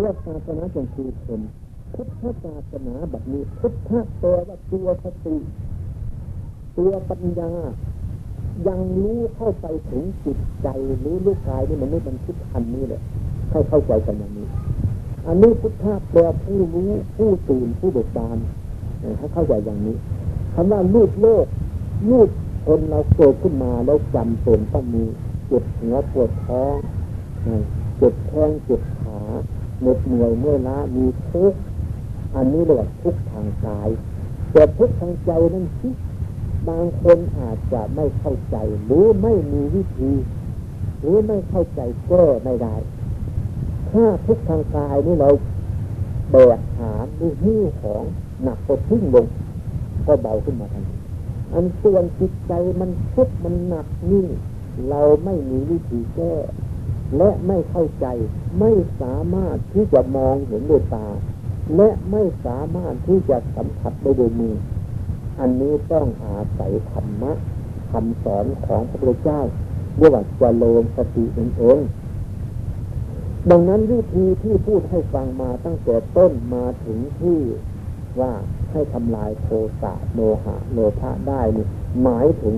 เรื่องศาสนาจงคือเป็นพุทธศาสนาแบบนี้พุทธแปลว่าตัวสติตัวปัญญา ยังรู้เข้าไปถึงจิตใจหรือลูกกายนี่มันไม่เป็นพุทธันนี้เลยให้าเข้าใจกันอย่างนี้ อันนี้พุทธะแปลผู้รู้ผู้ตื่นผู้เบิกบานให้เข้าใจอย่างนี้คำว่าลูกโลกลูกคนเราเกิดขึ้นมาแล้วจำเป็นต้องมีเจ็บหัวปวดท้องเจ็บแข้งเจ็บ เหน็ดเหนื่อยเมื่อล้ามีทุกข์อันนี้เรียกว่าทุกข์ทางกาย แต่ทุกข์ทางใจนั้นที่บางคนอาจจะไม่เข้าใจ หรือไม่มีวิธี หรือไม่เข้าใจก้ไม่ได้ ถ้าทุกข์ทางกายนี่เราแบกหามหรือหิ้วของหนักก็ทิ้งลง ก็เบาขึ้นมาทันทีอันส่วนจิตใจมันทุกข์มันหนักนี่ เราไม่มีวิธีแก้ และไม่เข้าใจไม่สามารถที่จะมองเห็นด้วยตา และไม่สามารถที่จะสัมผัสได้ด้วยมือ อันนี้ต้องอาศัยธรรมะคำสอนของพระพุทธเจ้าเรียกว่าจโลมสติเองเองดังนั้นวิธีที่พูดให้ฟังมาตั้งแต่ต้นมาถึงที่ว่าให้ทำลายโทสะโมหะโลภะได้นี่หมายถึง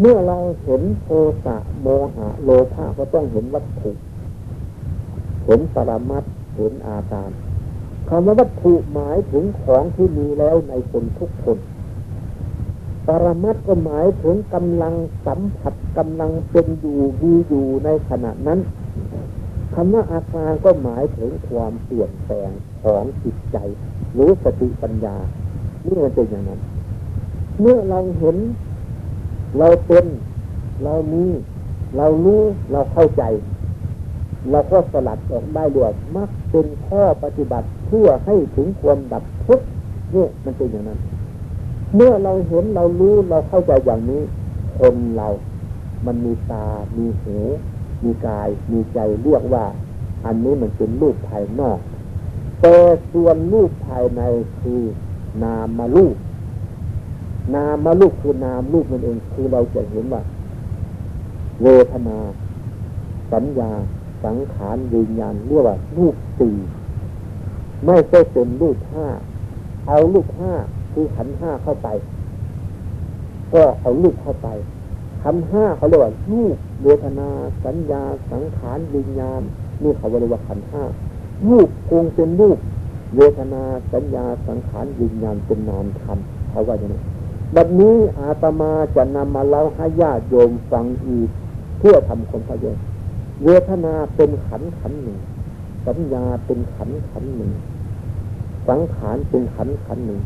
เมื่อเราเห็นโทสะโมหะโลภะก็ต้องเห็นวัตถุ เห็นปรมัตเห็นอาการคำว่าวัตถุหมายถึงของที่มีแล้วในคนทุกคน ปรมัตก็หมายถึงกำลังสัมผัสกำลังเป็นอยู่มีอยู่ในขณะนั้นคำว่าอาการก็หมายถึงความเปลี่ยนแปลงของจิตใจ หรือสติปัญญา นี่มันเป็นอย่างนั้น เมื่อเราเห็น เราเป็น เรามี เรารู้เราเข้าใจ เราก็สลัดออกได้ด้วยมักเป็นข้อปฏิบัติเพื่อให้ถึงความดับทุกข์นี่มันเป็นอย่างนั้น เมื่อเราเห็นเรารู้เราเข้าใจอย่างนี้ คนเรา มันมีตา มีหูมีกาย มีใจเรียกว่า อันนี้มันเป็นรูปภายนอก แต่ส่วนรูปภายในคือนามมารูป นามมาลูกคือนามลูกนั่นเองคือเราจะเห็นว่าเวทนา สัญญา สังขารวิญญาณเรียกว่าลูกสี่ไม่ใช่เป็นลูกห้าเอาลูกห้าคือขันห้าเข้าไป ก็เอาลูกเข้าไปขันห้าเขาเรียกว่าลูกเวทนา สัญญา สังขารวิญญาณนี่เขาเรียกว่าขันห้าลูกคงเป็นลูกเวทนา สัญญา สังขารวิญญาณเป็นนามธรรมเขาว่าอย่างนี้ บัดนี้อาตมาจะนำมาเล่าให้ญาติโยมฟังอีก เพื่อทำคนพยศเวทนาเป็นขันขันหนึ่ง สัญญาเป็นขันขันหนึ่ง สังขารเป็นขันขันหนึ่ง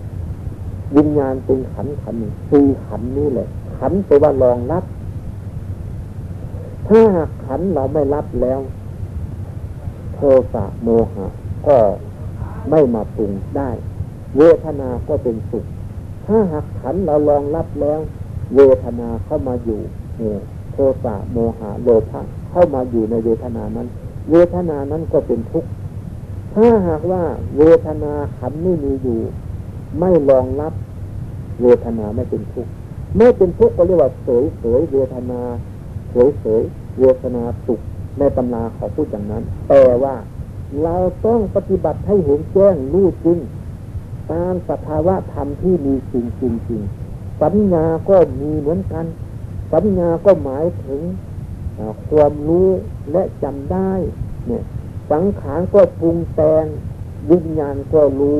วิญญาณเป็นขันขันหนึ่งสี่ขันนี้แหละ ขันแปลว่ารองรับ ถ้าหากขันเราไม่รับแล้ว โทสะโมหะ ก็ไม่มาปรุงได้ เวทนาก็เป็นสุข ถ้าหากขันเราลองรับแล้ว เวทนาเข้ามาอยู่เนี่ยโทสะโมหะโลภะเข้ามาอยู่ในเวทนานั้น เวทนานั้นก็เป็นทุกข์ถ้าหากว่าเวทนาขันไม่มีอยู่ ไม่รองรับ เวทนาไม่เป็นทุกข์ไม่เป็นทุกข์ก็เรียกว่าเสยเสยเวทนาเสยเสยเวทนาสุขในตำราเขาพูดอย่างนั้น แต่ว่าเราต้องปฏิบัติให้เห็นแจ้งรู้จริง ตามสภาวะธรรมที่มีจริงจริงจริงสัญญาก็มีเหมือนกัน สัญญาก็หมายถึงความรู้และจำได้ เนี่ย สังขารก็ปรุงแต่งวิญญาณก็รู้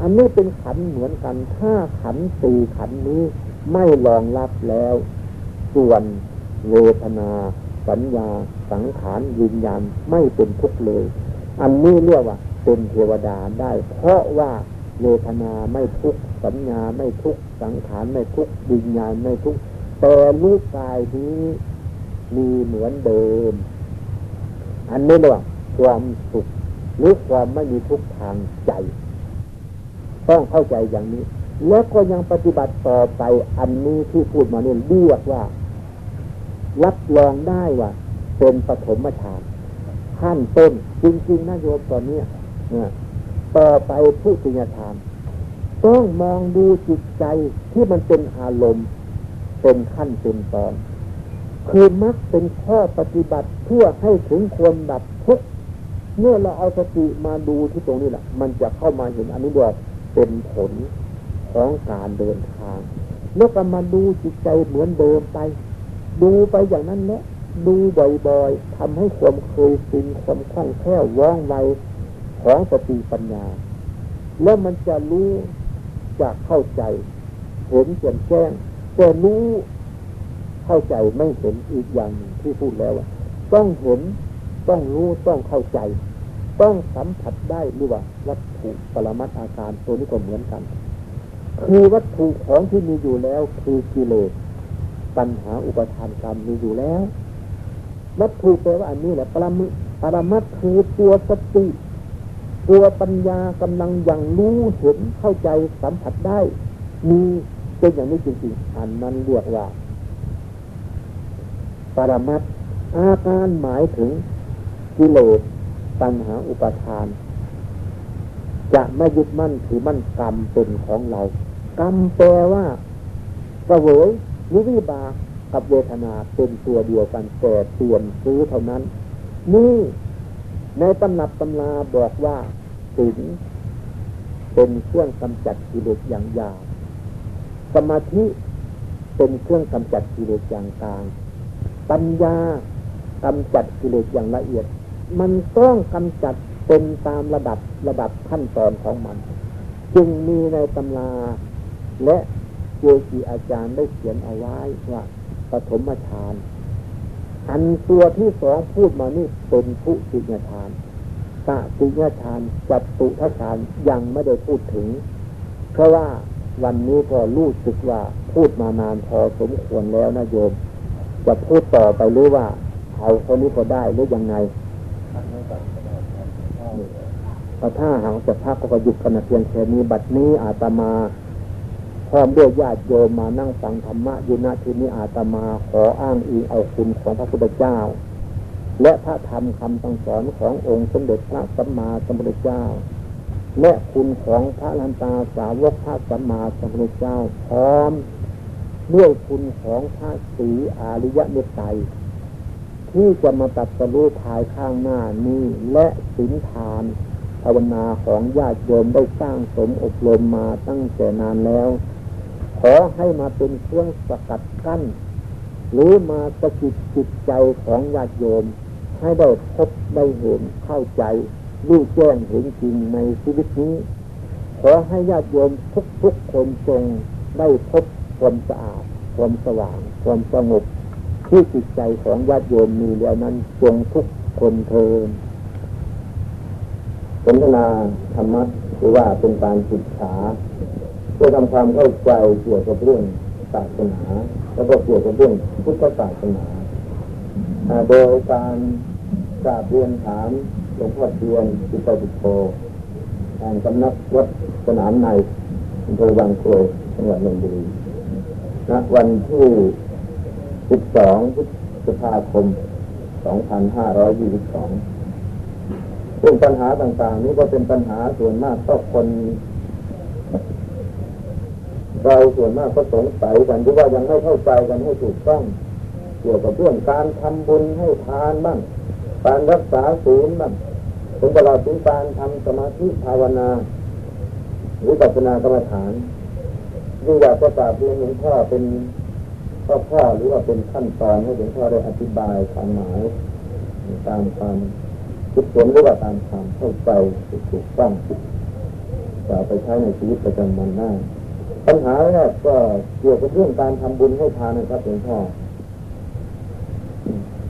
อันนี้เป็นขันเหมือนกัน ถ้าขันสี่ขันนี้ไม่รองรับแล้ว ส่วนเวทนา สัญญา สังขารวิญญาณไม่เป็นทุกข์เลย อันนี้เรียกว่าเป็นเทวดาได้ เพราะว่า เวทนาไม่ทุกสัญญาไม่ทุกสังขารไม่ทุกวิญญาณไม่ทุกแต่รูปกายนี้มีเหมือนเดิม อันนี้เรียกว่าความสุขหรือความไม่มีทุกทางใจ ต้องเข้าใจอย่างนี้ แล้วก็ยังปฏิบัติต่อไปอันนี้ที่พูดมาเนี่ยเรียกว่า รับรองได้ว่าเป็นปฐมฌานขั้นต้นจริงๆนะโยมตอนนี้เนี่ย ต่อไปผู้จิญธรรมต้องมองดูจิตใจที่มันเป็นอารมณ์ เป็นขั้นเป็นตอน คือมักเป็นข้อปฏิบัติเพื่อให้ถึงความดับทุกข์เมื่อเราเอาสติมาดูที่ตรงนี้แหละมันจะเข้ามาเห็นอันนี้ด้วยเป็นผลของการเดินทาง แล้วก็มาดูจิตใจเหมือนเดิมไป ดูไปอย่างนั้นแหละดูบ่อยๆทำให้ความเคยชินความคล่องแคล่วว่องไว ของสติปัญญา แล้วมันจะรู้จะเข้าใจเห็นแจ่มแจ้งแต่รู้เข้าใจไม่เห็นอีกอย่างหนึ่งที่พูดแล้วต้องเห็นต้องรู้ต้องเข้าใจ ต้องสัมผัสได้หรือว่า วัตถุปรมัตอาการตัวนี้ก็เหมือนกัน คือวัตถุของที่มีอยู่แล้ว คือกิเลสปัญหาอุปทานกรรมมีอยู่แล้ววัตถุแปลว่าอันนี้แหละปรมปรมัตคือตัวสติ ตัวปัญญากำลังอย่างรู้เห็นเข้าใจสัมผัสได้ มีเป็นอย่างนี้จริงๆอันนั้นเรียกว่า ปรมัตอาการหมายถึงกิเลสปัญหาอุปทาน จะไม่ยึดมั่นถือมั่นกรรมเป็นของเรา กรรมแปลว่าเวยนิวิบากกับเวทนาเป็นตัวเดียวกันแต่เปลี่ยนซื้อเท่านั้น นี่ ในตำนับตำราบอกว่าศีลเป็นเครื่องกำจัดกิเลสอย่างยาวสมาธิเป็นเครื่องกำจัดกิเลสอย่างกลางปัญญากำจัดกิเลสอย่างละเอียด มันต้องกำจัดเป็นตามระดับระดับขั้นตอนของมัน จึงมีในตำราและเจสีอาจารย์ได้เขียนเอาไว้ว่าปฐมฌาน อันตัวที่สองพูดมานี่เป็นผู้ติญฌานสติญฌานจัตตุทฌานยังไม่ได้พูดถึง เพราะว่าวันนี้ก็รู้สึกว่าพูดมานานพอสมควรแล้วนะโยม จะพูดต่อไปหรือว่าเอาคนนี้ก็ได้หรือยังไงถ้าหางจะพักก็หยุดกันเพียงแค่นี้บัดนี้อาตมา พร้อมด้วยญาติโยมมานั่งฟังธรรมะอยู่ณที่นี้อาตมาขออ้างอิงเอาคุณของพระพุทธเจ้า และพระธรรมคำสั่งสอนขององค์สมเด็จพระสัมมาสัมพุทธเจ้า และคุณของพระลันตาสาวกพระสัมมาสัมพุทธเจ้า พร้อมด้วยคุณของพระศรีอาริยเมตไตรที่จะมาตัดสรู้ภายข้างหน้านี้และสินทานภาวนาของญาติโยมได้สร้างสมอบรมมาตั้งแต่นานแล้ว ขอให้มาเป็นเครื่องสกัดกั้น หรือมาสกิดจิตใจของญาติโยม ให้ได้พบได้เห็นเข้าใจรู้แจ้งเห็นจริงในชีวิตนี้ ขอให้ญาติโยมทุกๆคนจงได้พบความสะอาด ความสว่าง ความสงบที่จิตใจของญาติโยมมีแล้วนั้นจงทุกคนเทินสนทนาธรรมะหรือว่าเป็นการศึกษา พื่อทำความเข้าใจเกี่ยวกับเรื่องศาสนา แล้วก็เกี่ยวกับเรื่องพุทธศาสนาโดยการกราบเรียนถามหลวงพ่อเทียนจิตติโตแห่งสำนักวัดสนามในอำเภอบางโคลจังหวัดนนทบุรีณวันที่ 12 พฤษภาคม 2522ซึ่งปัญหาต่างๆ นี้ก็เป็นปัญหาส่วนมากก็คน เราส่วนมากก็สงสัยกันหรือว่ายังไม่เข้าใจกันให้ถูกต้องเกี่ยวกับเรื่องการทำบุญให้ทานบ้างการรักษาศีลบ้างถึงตลอดถึงการทำสมาธิภาวนา หรือปัจนากรรมฐานนี่อยากจะกราบเรียนหลวงพ่อเป็นพ่อพ่อหรือว่าเป็นขั้นตอนให้หลวงพ่อได้อธิบายความหมายตามความคิดผลหรือว่าตามความเข้าใจถูกต้องจะไปใช้ในชีวิตประจำวันได้ ปัญหาแรกก็เกี่ยวกับเรื่องการทำบุญให้ทานนะครับหลวงพ่อ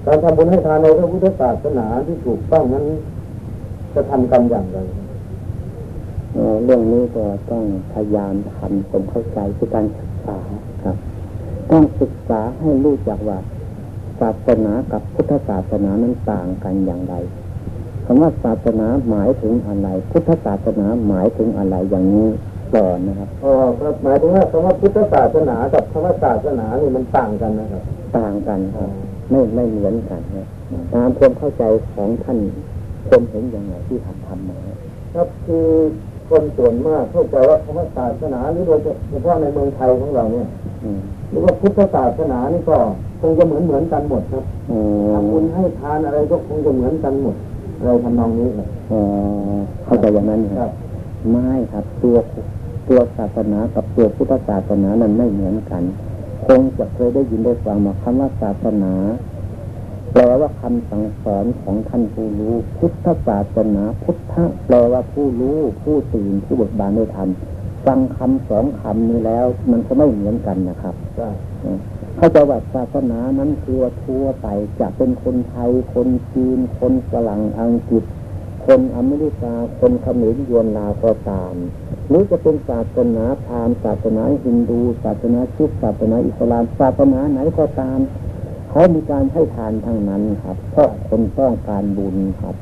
การทำบุญให้ทานในพระพุทธศาสนาที่ถูกต้องนั้น จะทำกันอย่างไรเรื่องนี้ก็ต้องพยายามทำความเข้าใจคือการศึกษาครับ ต้องศึกษาให้รู้จักว่าศาสนากับพุทธศาสนานั้นต่างกันอย่างไรคำว่าศาสนาหมายถึงอะไร พุทธศาสนาหมายถึงอะไรอย่างนี้ ก่อนนะครับอ๋อครับหมายถึงว่าคำว่าพุทธศาสนากับคำว่าศาสนานี่มันต่างกันนะครับ ต่างกันครับ ไม่ไม่เหมือนกันนะตามความเข้าใจของท่านคนเห็นอย่างไรที่ทำทำมาครับคือคนส่วนมากเข้าใจว่าคำว่าศาสนาหรือโดยเฉพาะในเมืองไทยของเราเนี่ยหรือว่าพุทธศาสนานี่ก็คงจะเหมือนเหมือนกันหมดครับทำบุญให้ทานอะไรก็คงจะเหมือนกันหมดเลยทำนองนี้เลยอ๋อเข้าใจอย่างนั้นครับไม่ครับ ตัว ตัวศาสนากับตัวพุทธศาสนานั้นไม่เหมือนกัน คงจะเคยได้ยินได้ฟังมาคำว่าศาสนาแปลว่าคำสั่งสอนของท่านผู้รู้ พุทธศาสนา พุทธแปลว่าผู้รู้ ผู้ตื่นผู้บิกบานได้ทำฟังคำสองคำนี้แล้ว มันก็ไม่เหมือนกันนะครับเขาจะว่าศาสนานั้นทั่วทั่วไปจะเป็นคนไทย คนจีน คนฝรั่งอังกฤษ คนอเมริกา คนเขมรยวนลาวก็ตาม หรือจะเป็นศาสนาพราหมณ์ศาสนาฮินดูศาสนาชุดศาสนาอิสลามศาสนาไหนก็ตามเขามีการให้ทานทั้งนั้นครับ เพราะคนต้องการบุญครับ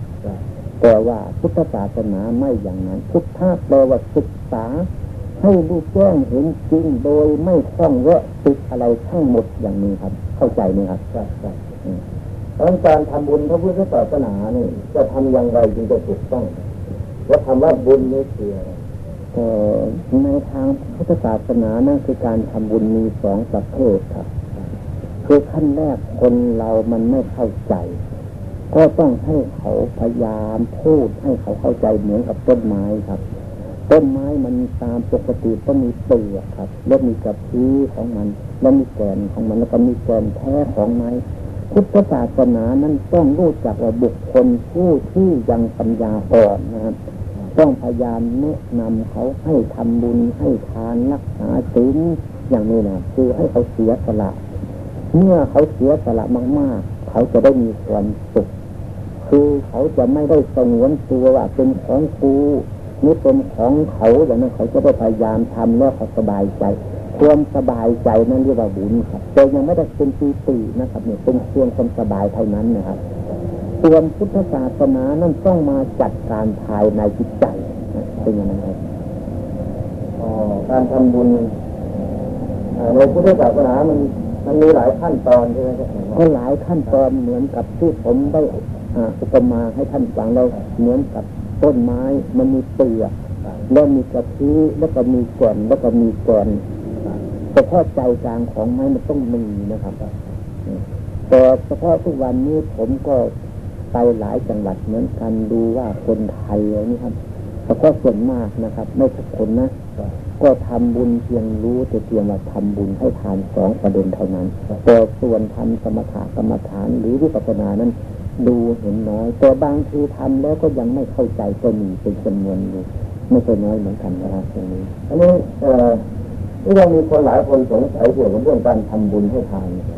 แต่ว่าพุทธศาสนาไม่อย่างนั้น พุทธะแปลว่าศึกษา ให้รู้แจ้งเห็นจริงโดยไม่คล้องแวะติดอะไรทั้งหมดอย่างนี้ครับ เข้าใจไหมครับใช่ใช่ดังการทำบุญพระพุทธศาสนานี่จะทำอย่างไรจึงจะถูกต้องว่าคำว่าบุญนี่คืออะไร ในทางพุทธศาสนานั่นคือการทำบุญมีสองประเภทครับ คือขั้นแรกคนเรามันไม่เข้าใจ ก็ต้องให้เขาพยายามพูดให้เขาเข้าใจเหมือนกับต้นไม้ครับต้นไม้มันตามปกติต้องมีเปลือกครับ แล้วมีกระพี้ของมัน แล้วมีแกนของมันแล้วก็มีแกนแท้ของไม้พุทธศาสนานั้นต้องรู้จักว่าบุคคลผู้ที่ยังปัญญาอ่อนนะครับ ต้องพยายามแนะนำเขาให้ทำบุญให้ทานรักษาศีลอย่างนี้นะคือให้เขาเสียสละ เมื่อเขาเสียสละมาก ๆ เขาจะได้มีความสุขคือเขาจะไม่ได้สงวนตัวว่าเป็นของกูนี่เป็นของเขาอย่างนั้นเขาจะได้พยายามทำแล้วเขาสบายใจ ความสบายใจนั่นเรียกว่าบุญครับแต่ยังไม่ได้เป็นปีตินะครับเนี่ยเป็นเพียงความสบายเท่านั้นนะครับ ส่วนพุทธศาสนานั่นต้องมาจัดการภายในจิตใจเป็นอย่างนั้นครับการทำบุญในพุทธศาสนามันมันมีหลายขั้นตอนใช่ไหมครับก็หลายขั้นตอนเหมือนกับที่ผมได้อุปมาให้ท่านฟังเราเหมือนกับต้นไม้มันมีเปลือกแล้วมีกระพี้แล้วก็มีก่อนแล้วก็มีก่อนเฉพาะใจกลางของไม้มันต้องมีนะครับแต่เฉพาะทุกวันนี้ผมก็ ไปหลายจังหวัดเหมือนกันดูว่าคนไทยนี่ครับเฉพาะส่วนมากนะครับ ไม่ทุกคนนะก็ทำบุญเพียงรู้แต่เพียงว่าทำบุญให้ทานสองประเด็นเท่านั้นแต่ส่วนทำสมถะกรรมฐานหรือวิปัสสนานั้น ดูเห็นน้อยแต่บางทีทำแล้วก็ยังไม่เข้าใจก็มีเป็นจำนวนอยู่ไม่ใช่น้อยเหมือนกันนะครับตรงนี้อันนี้เอ่อที่เรามีคนหลายคนสงสัยเกี่ยวกับเรื่องการทำบุญให้ทานเพราะ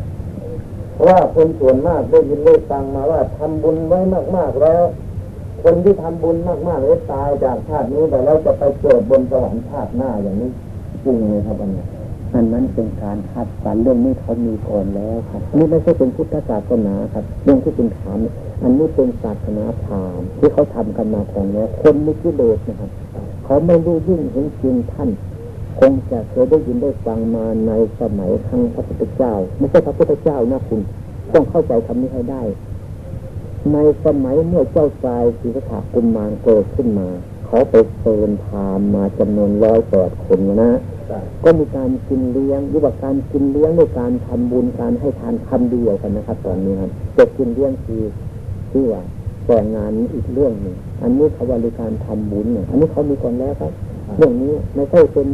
ว่าคนส่วนมากได้ยินได้ฟังมาว่าทำบุญไว้มาก ๆ แล้ว คนที่ทำบุญมากๆแล้วตายจากชาตินี้แต่แล้วจะไปเกิดบนสวรรค์ชาติหน้าอย่างนี้จริงเลยครับอันนี้อันนั้นเป็นการคาดฝันเรื่องนี้เขามีก่อนแล้วครับนี่ไม่ใช่เป็นพุทธศาสนาครับ เรื่องที่เป็นถามอันนี้เป็นศาสนาพราหมณ์ที่เขาทำกันมาก่อนแล้วคนไม่กิเลสนะครับ เขาไม่รู้ยิ่งเห็นจริงท่าน คงจะเคยได้ยินได้ฟังมาในสมัยครั้งพระพุทธเจ้า ไม่ใช่พระพุทธเจ้านะคุณ ต้องเข้าใจคำนี้ให้ได้ ในสมัยเมื่อเจ้าชายศรีสถากุมมารเกิดขึ้นมา เขาไปเชิญพามมาจำนวนร้อยแปดคนนะ ก็มีการกินเลี้ยงหรือว่าการกินเลี้ยงในการทำบุญการให้ทานคำเดียวกันนะครับ ตอนนี้ครับจะกินเลี้ยงคือที่ว่าแต่งงานอีกเรื่องหนึ่งอันนี้เขาว่าการทำบุญเนี่ยอันนี้เขามีก่อนแล้วครับเรื่องนี้ไม่ใช่เป็น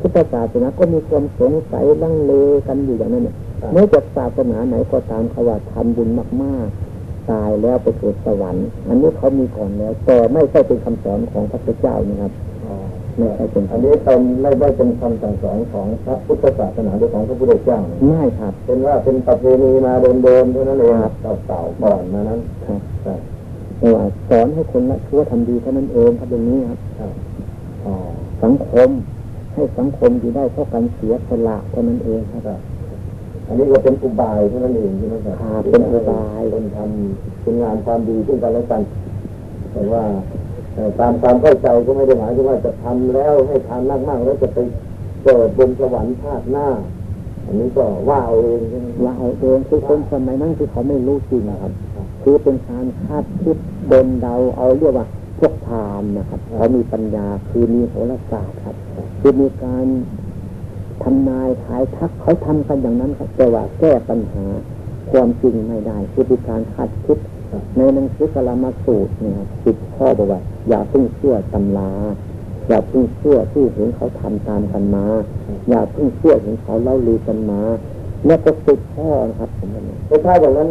พุทธศาสนาก็มีความสงสัยลังเลกันอยู่อย่างนั้นเนี่ยเมื่อจากศาสนาไหนก็ตามเขาว่าทำบุญมากตายแล้วไปเกิดสวรรค์ อันนี้เขามีก่อนแล้ว แต่ไม่ใช่เป็นคำสอนของพระพุทธเจ้านะครับไม่ใช่เป็นอันนี้เป็นไม่ได้เป็นคำสั่งสอนของพระพุทธศาสนาหรือของพระพุทธเจ้าไม่ครับ เป็นว่าเป็นประเพณีมาโดนๆเท่านั้นเองเก่าๆก่อนมานั้นครับว่าสอนให้คนละชั่วทำดีเท่านั้นเองครับอย่างนี้ครับสังคม ให้สังคมอยู่ได้เพราะการเสียสละเท่านั้นเองครับอันนี้ก็เป็นอุบายเท่านั้นเองใช่ไหมครับเป็นอุบายคนทำเป็นงานความดีขึ้นกันแล้วกันแต่ว่าตามความเข้าใจก็ไม่ได้หมายถึงว่าจะทำแล้วให้ทำมากๆแล้วจะไปเกิดบนสวรรค์ชาติหน้า อันนี้ก็ว่าเอาเองว่าเอาเองคือคนสมัยนั้นคือเขาไม่รู้จริงนะครับ คือเป็นการคาดคิดบนเดาเอาเรียกว่า พวกพามนะครับเขามีปัญญาคือมีโหราศาสตร์ครับ คือมีการทำนายทายทักเขาทำกันอย่างนั้นครับ แต่ว่าแก้ปัญหาความจริงไม่ได้คือเป็นการคาดคิดในหนังสือกลามาสูตรเนี่ยสิบข้อบอกว่า อย่าพิ่งเชื่อตำราอย่าพิ่งเชื่อที่เห็นเขาทำตามกันมา อย่าพิ่งเชื่อเห็นเขาเล่าลือกันมาเนี่ยก็สิบข้อนะครับผมว่าถ้าอย่างนั้น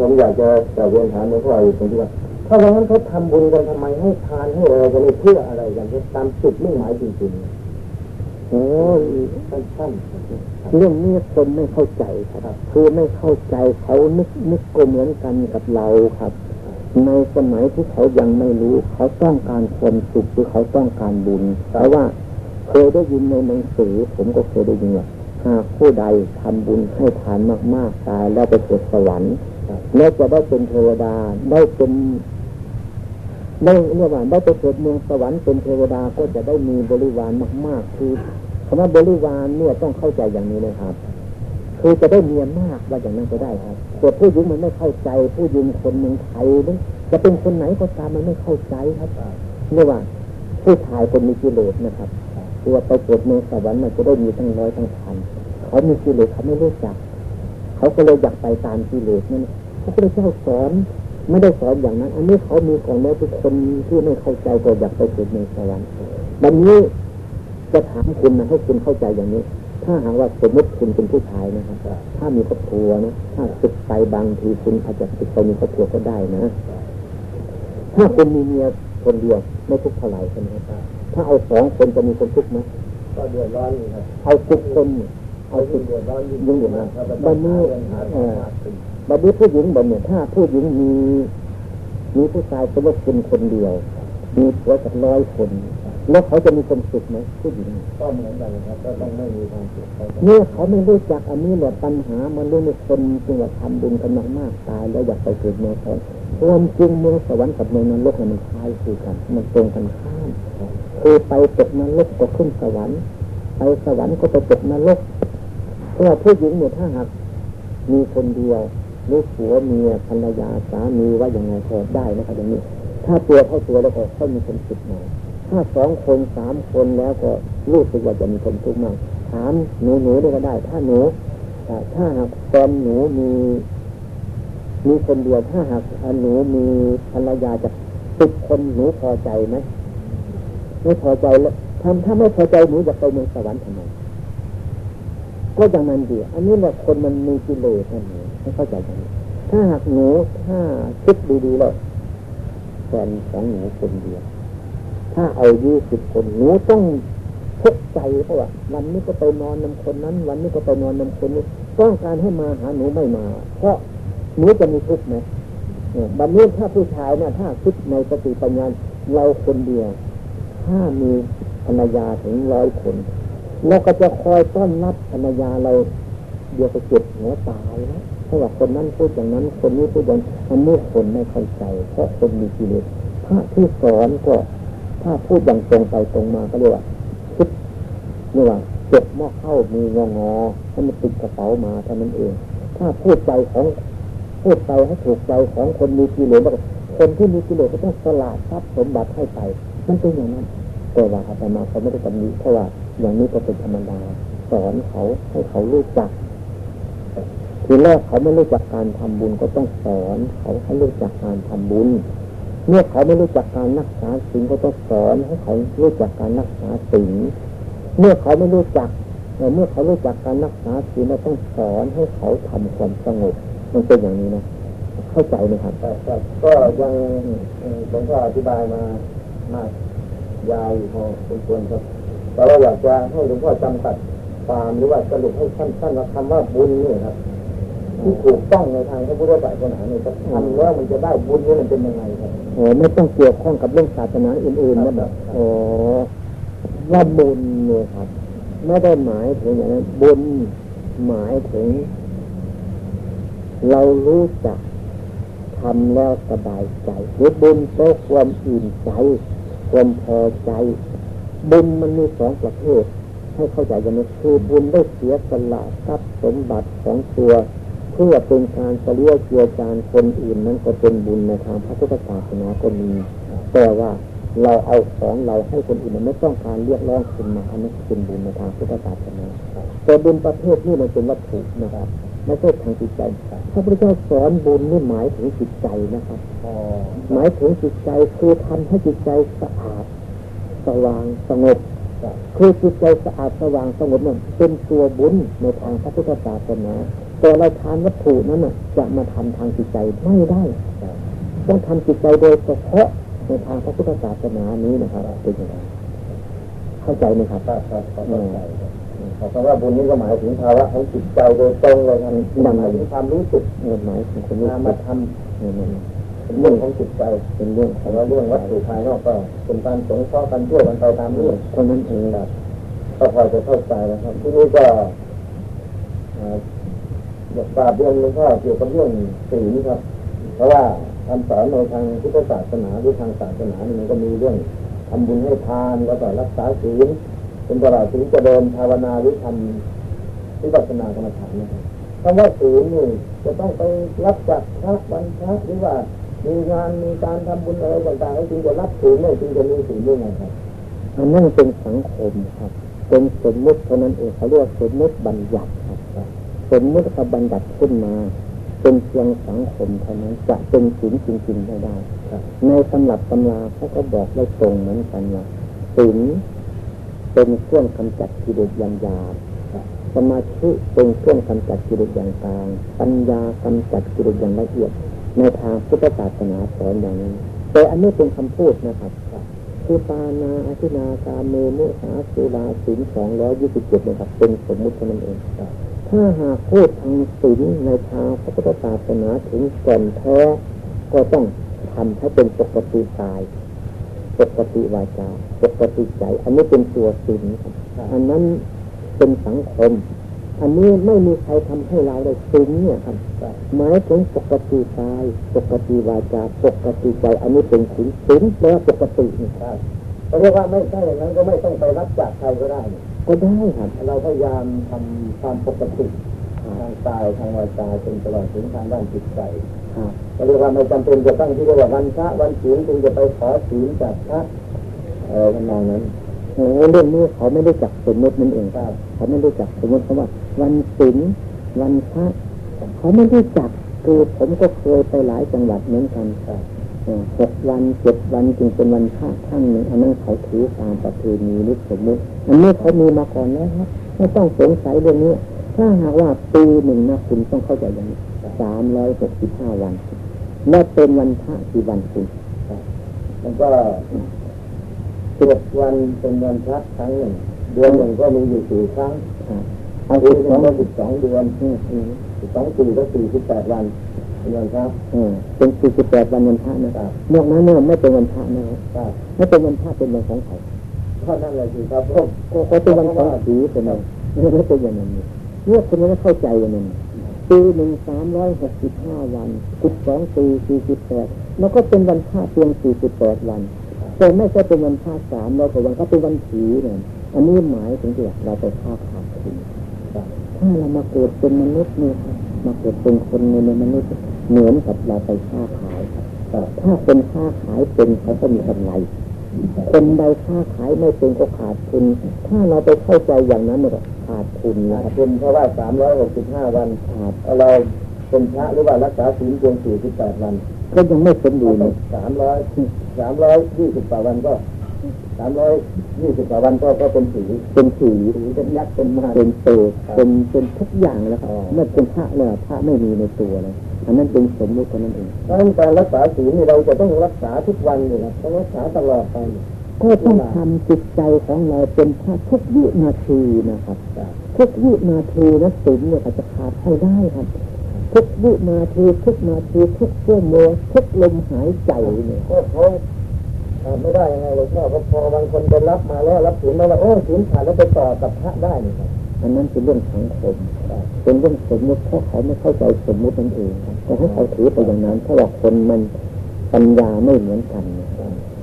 ผมอยากจะจะเรียนถามหลวงพ่ออยู่ตรงที่ว่า ถ้าอย่างนั้นเขาทำบุญกันทำไมให้ทานให้อะไรกันเพื่ออะไรกันตามจุดมุ่งหมายจริงๆโอ้สั้นเรื่องนี้คนไม่เข้าใจครับ คือไม่เข้าใจเขานึกนึกก็เหมือนกันกับเราครับ ในสมัยที่เขายังไม่รู้ เขาต้องการความสุขหรือเขาต้องการบุญแต่ว่าเคยได้ยินในหนังสือ ผมก็เคยได้ยินว่าหากผู้ใดทำบุญให้ทานมากๆตายแล้วไปเกิดสวรรค์แล้วจะได้เป็นเทวดาได้เป็น ได้เรียกว่าได้ไปเกิดเมืองสวรรค์เป็นเทวดาก็จะได้มีบริวารมาก ๆ คือคำว่าบริวารเนี่ยต้องเข้าใจอย่างนี้เลยครับ คือจะได้เมียมากว่าอย่างนั้นก็ได้ครับแต่ผู้หญิงมันไม่เข้าใจ ผู้หญิงคนเมืองไทยนี่จะเป็นคนไหนก็ตามมันไม่เข้าใจครับเรียกว่าผู้ชายคนมีกิเลสนะครับตัวไปเกิดเมืองสวรรค์มันจะได้มีทั้งร้อยทั้งพันเขามีกิเลสเขาไม่รู้จัก เขาก็เลยอยากไปตามกิเลสนั่นเขาก็เลยเจ้าสอน ไม่ได้สอนอย่างนั้น อันนี้เขามีของแล้วทุกคนที่ไม่เข้าใจก็อยากไปเกิดเมืองสวรรค์วันนี้จะถามคุณนะให้คุณเข้าใจอย่างนี้ ถ้าหากว่าสมมติคุณเป็นผู้ชายนะครับ ถ้ามีครอบครัวนะถ้าสึกไปบางทีคุณอาจจะสึกไปมีครอบครัวก็ได้นะถ้าคุณมีเมียคนเดียวไม่ทุกข์เท่าไหร่ใช่ไหมครับถ้าเอาสองคนจะมีคนทุกข์ไหมก็เดือดร้อนครับเอาสิบคนเอาสิบเดือดร้อนยิ่งเดือดร้อนบันนี้ บันนี้ผู้หญิงแบบเนี่ยถ้าผู้หญิงมี มีผู้ชายสมมติเป็นคนเดียว มีผัวสักร้อยคน แล้วเขาจะมีความสุขไหมผู้หญิงก็เหมือนกันครับก็ต้องไม่มีความสุขเนี่ยเขาไม่รู้จักอันนี้แหละปัญหามันเรื่องในคนจึงว่าทำบุญกันมากตายแล้วอยากไปเกิดเมืองสวรรค์ความจริงเมืองสวรรค์กับเมืองนรกมันคล้ายคือกัน มันตรงกันข้ามคือไปตกนรกก็ขึ้นสวรรค์ไปสวรรค์ก็ไปตกนรกเพราะผู้หญิงเนี่ยถ้าหากมีคนเดียว หรือผัวเมียภรรยาสามีว่าอย่างไงก็ได้นะครับอย่างนี้ ถ้าตัวเท่าตัวแล้วก็เขามีความสุขหน่อยถ้าสองคนสามคนแล้วก็รู้สึกว่าจะมีความทุกข์มากถามหนูหนูได้ก็ได้ ถ้าหนูถ้าหากแฟนหนูมีมีคนเดียวถ้าหากหนูมีภรรยาจะติดคนหนูพอใจไหมไม่พอใจแล้วทำถ้าไม่พอใจหนูจะไปเมืองสวรรค์ทำไมก็อย่างนั้นดีอันนี้แหละคนมันมีกิเลสนั่นเอง ไม่เข้าใจอย่างนี้ถ้าหากหนูถ้าคิดดีๆแล้วแฟนของหนูคนเดียว ถ้าเอายี่สิบคนหนูต้องทุกใจเพราะว่าวันนี้ก็ไปนอนนำคนนั้น วันนี้ก็ไปนอนนำคนนี้ต้องการให้มาหาหนูไม่มา เพราะหนูจะมีทุกข์ไหมบันนี้ถ้าผู้ชายเนี่ยถ้าคิดในสติปัญญาเราคนเดียว ถ้ามีภรรยาถึงร้อยคนเราก็จะคอยต้อนรับภรรยาเราเดียวก็เจ็บหัวตายนะ เพราะว่าคนนั้นพูดอย่างนั้น คนนี้พูดอย่างอันนี้คนไม่เข้าใจ เพราะคนมีกิเลสพระที่สอนก็ ถ้าพูดอย่างตรงไปตรงมาก็เรียกว่าคิดเรียกว่าเจ็บหม้อเข้ามีงองอให้มันติดกระเป๋ามาเท่านั้นเอง ถ้าพูดใจของพูดไปให้ถูกใจของคนมีกิเลสคนที่มีกิเลสก็ต้องสละทรัพย์สมบัติให้ไป มันเป็นอย่างนั้นแต่ว่าอาตมาเขาไม่ได้ตำหนิเพราะว่าอย่างนี้ก็เป็นธรรมดาสอนเขาให้เขารู้จัก ทีแรกเขาไม่รู้จักการทำบุญก็ต้องสอนเขาให้รู้จักการทำบุญ เมื่อเขาไม่รู้จักการรักษาสิ่งก็ต้องสอนให้เขารู้จักการรักษาสิ่งเมื่อเขาไม่รู้จักเมื่อเขารู้จักการรักษาสิ่งเราต้องสอนให้เขาทำความสงบมันเป็นอย่างนี้นะเข้าใจไหมครับก็ยังหลวงพ่ออธิบายมามากยาวอยู่พอสมควรครับแต่ว่าอยากจะให้หลวงพ่อจำกัดความหรือว่าสรุปให้สั้นๆว่าคำว่าบุญนี่ครับ ที่ถูกต้องในทางพระพุทธศาสนาเนี่ยจะทำแล้วมันจะได้บุญนี่มันเป็นยังไงครับโอ้ไม่ต้องเกี่ยวข้องกับเรื่องศาสนาอื่นๆนะแบบโอ้ว่าบุญเนี่ยครับ ไม่ได้หมายถึงอย่างนั้นบุญหมายถึง เรารู้จักทำแล้วสบายใจหรือบุญเพราะความอิ่มใจความพอใจ บุญมันมีสองประเภทให้เข้าใจอย่างนี้คือบุญได้เสียสละทรัพย์สมบัติของตัว พื่อเป็นการเฉลียวเกี่ยวการคนอื่นนั้นก็เป็นบุญในทางพระพุทธศาสนาก็มี แต่ว่าเราเอาของเราให้คนอื่นไม่ต้องการเรียกร้องคุณมาอันนี้เป็นบุญในทางพุทธศาสนาแต่บุญประเภทนี้มันเป็นวัตถุนะครับไม่ใช่ทางจิตใจพระพุทธเจ้าสอนบุญนี่หมายถึงจิตใจนะครับหมายถึงจิตใจคือทำให้จิตใจสะอาด สว่างสงบคือจิตใจสะอาดสว่างสงบนั่นเป็นตัวบุญในทางพระพุทธศาสนา แต่เราทานวัตถุนั้นจะมาทำทางจิตใจไม่ได้ต้องทำจิตใจโดยเฉพาะในทางพระพุทธศาสนานี้นะครับเป็นอย่างไรเข้าใจไหมครับครับครับเข้าใจเพราะว่าบุญนี้ก็หมายถึงภาวะของจิตใจโดยตรงเลยครับหมายถึงความรู้สึกหมายถึงคนรู้มาทำเป็นเรื่องของจิตใจเป็นเรื่องแต่ว่าเรื่องวัตถุภายนอกก็เป็นการสงเคราะห์กันช่วยกันไปตามเรื่องเท่านั้นเองครับก็พอจะเข้าใจแล้วครับที่นี้ก็ อยากทราบเรื่องหลวงพ่อเกี่ยวกับเรื่องศีลครับ เพราะว่าคำสอนในทางพุทธศาสนาหรือทางศาสนานี่มันก็มีเรื่องทำบุญให้ทานแล้วก็รักษาศีลเป็นตลอดถึงจะเดินภาวนาหรือทำวิปัสสนากรรมฐานนะครับคำว่าศีลนี่จะต้องไปรับจากพระวันพระหรือว่ามีงานมีการทำบุญอะไรต่างๆแล้วจึงจะรับศีลไม่จึงจะมีศีลด้วยไงครับอันนั้นเป็นสังคมครับ เป็นสมมุติเท่านั้นเองเขาเรียกสมมุติบัญญัติ สมมุติเขบัญญัติขึ้นมา เป็นเพียงสังคมเท่านั้นจะเป็นศีลจริงๆไม่ได้ในตำรับตำราเขาก็บอกไว้ตรงเหมือนกันว่าศีลเป็นเครื่องกำจัดกิเลสอย่างหยาบสมาธิเป็นเครื่องกำจัดกิเลสอย่างกลางปัญญากำจัดกิเลสอย่างละเอียด ในทางพุทธศาสนาสอนอย่างนี้แต่อันนี้เป็นคำพูดนะครับคือปานาอธินาคาเมมุสาสุราสินสองร้อยยี่สิบเจ็ดนะครับ เป็นสมมุติเท่านั้นเอง ถ้าหากพูดทางศีลในทางพระพุทธศาสนาถึงก่อนแท้ ก็ต้องทำให้เป็นปกติกาย ปกติวาจา ปกติใจ อันนี้เป็นตัวศีลอันนั้นเป็นสังคม อันนี้ไม่มีใครทำให้เราได้ศีลเนี่ยครับหมายถึงปกติกาย ปกติวาจา ปกติใจ อันนี้เป็นศีลศีลแปลว่าปกตินี่ครับเรียกว่าไม่ใช่อย่างนั้นก็ไม่ต้องไปรับจากใครก็ได้ ก็ได้ครับ เราพยายามทำความปกติทางกายทางวาจาจนตลอดถึงทางด้านจิตใจก็เรียกว่าไม่จำเป็นจะต้องที่เรียกว่าวันพระวันศีลจึงจะไปขอศีลจากพระเออทำนองนั้นโอ้เรื่องนี้เขาไม่ได้จักสมมตินั่นเองครับเขาไม่ได้จักสมมติเพราะว่า วันศีลวันพระเขาไม่ได้จักคือผมก็เคยไปหลายจังหวัดเหมือนกันครับ หกวันเจ็ดวันจึงเป็นวันพระท่านหนึ่งอันนั้นเขาถือตามประเพณีนิสมมติอันนี้เขามีมาก่อนแล้วครับไม่ต้องสงสัยเรื่องนี้ ถ้าหากว่าปีหนึ่งนะคุณต้องเข้าใจอย่างนี้สามร้อยหกสิบห้าวัน และเป็นวันพระกี่วันคุณมันก็เจ็ดวันเป็นวันพระครั้งหนึ่งเดือนหนึ่งก็มีอยู่สี่ครั้งเอาสิบสองสิบสองเดือนสิบสองปีก็สี่สิบแปดวัน วันพระเป็นสี่สิบแปดวันวันพระนะครับนอกนั้นเนี่ยไม่เป็นวันพระนะครับไม่เป็นวันพระเป็นวันของเขาก็นั่นแหละสิครับก็ก็เป็นวันของผีเป็นไงไม่เป็นอย่างนั้นเนี่ยคุณไม่เข้าใจอย่างนั้นปีหนึ่งสามร้อยหกสิบห้าวันสิบสองปีสี่สิบแปดแล้วก็เป็นวันพระเพียงสี่สิบแปดวันแต่ไม่ใช่เป็นวันพระสามร้อยกว่าวันก็เป็นวันผีเนี่ยอันนี้หมายถึงที่เราไปฆ่าขาดคุณถ้าเรามาเกิดเป็นมนุษย์เนี่ย มาเกิดเป็นคนในมนุษย์เหมือนกับเราไปค้าขายครับถ้าเป็นค้าขายเป็นเขาก็มีกำไรคนใดค้าขายไม่เป็นก็ขาดทุน ถ้าเราไปเข้าใจอย่างนั้นเนี่ยขาดทุนนะทุนเพราะว่าสามร้อยหกสิบห้าวันขาดเราเป็นพระหรือว่ารักษาศีลเพียงสี่สิบแปดวัน ก็ยังไม่สมบูรณ์สามร้อยสามร้อยยี่สิบแปดวันก็ สามร้อยยี่สิบกว่าวันก็ก็เป็นสีเป็นสีเป็นยักษ์เป็นมาเป็นเตเป็นเป็นทุกอย่างแล้วครับไม่เป็นพระเลยพระไม่มีในตัวเลยอันนั้นเป็นสมมติเท่านั้นเองดังนั้นการรักษาศีลนี่เราจะต้องรักษาทุกวันเลยนะต้องรักษาตลอดไปก็ต้องทำจิตใจของเราเป็นพระทุกวินาทีนะครับทุกวินาทีนะศีลเนี่ยจะขาดให้ได้ครับทุกวินาทีทุกนาทีทุกชั่วโมงทุกลมหายใจเนี่ยก็เพราะ ไม่ได้ยังไงเลยพ่อก็พอบางคนไปรับมาแล้วรับศีลมาว่าโอ้ศีลขาดแล้วไปต่อกับพระได้นี่ครับอันนั้นเป็นเรื่องสังคมเป็นเรื่องสมมติเพราะเขาไม่เข้าใจสมมตินั่นเองก็ให้เขาถือไปอย่างนั้นเพราะว่าคนมันปัญญาไม่เหมือนกัน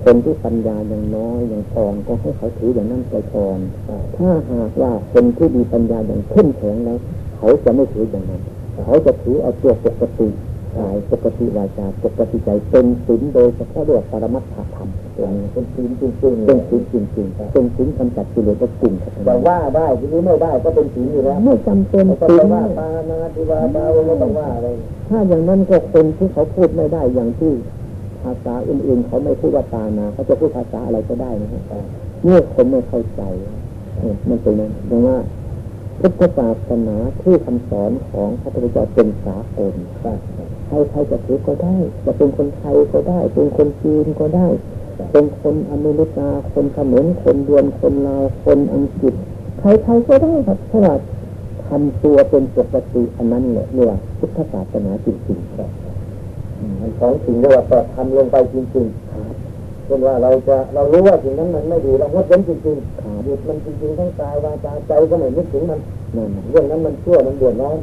คนที่ปัญญายังน้อยยังอ่อนก็ให้เขาถืออย่างนั้นไปก่อนถ้าหากว่าคนที่มีปัญญาอย่างเข้มแข็งแล้วเขาจะไม่ถืออย่างนั้น เขาจะถือเอาตัวปกติกายปกติวาจาปกติใจเป็นศีลโดยเฉพาะเรื่องปรมัตถธรรม ตัวนี้เป็นศีลจริงๆเป็นศีลจริงๆเป็นศีลกำจัดกิเลสกลุ่มแต่ว่าได้ทีนี้ไม่ได้ก็เป็นศีลอยู่แล้วไม่จำเป็นศีลว่าปานาติวาดาวไม่ต้องว่าอะไรถ้าอย่างนั้นก็คนที่เขาพูดไม่ได้อย่างที่ภาษาอื่นๆเขาไม่พูดว่าปานาเขาจะพูดภาษาอะไรก็ได้นะครับเมื่อคนไม่เข้าใจมันเป็นนั้นดังว่าพุทธศาสนาที่คำสอนของพระพุทธเจ้าเป็นสากลใครใครจะถือก็ได้ จะเป็นคนไทยก็ได้ เป็นคนจีนก็ได้ เป็นคนอเมริกา คนเขมรคนดวนคนลาวคนอังกฤษใครใครก็ได้ครับถ้าดทำตัวเป็นปกติอันนั้นแหละเรียกว่าพุทธศาสนาจริงๆครับของสิ่งเรียกว่าทำลงไปจริงๆเช่นว่าเราจะเรารู้ว่าสิ่งนั้นมันไม่ดีเรางดเว้นจริงๆหยุดมันจริงๆทั้งกายวาจาใจก็ไม่นึกถึงมันเรื่องนั้นมันชั่วมันเดือดร้อน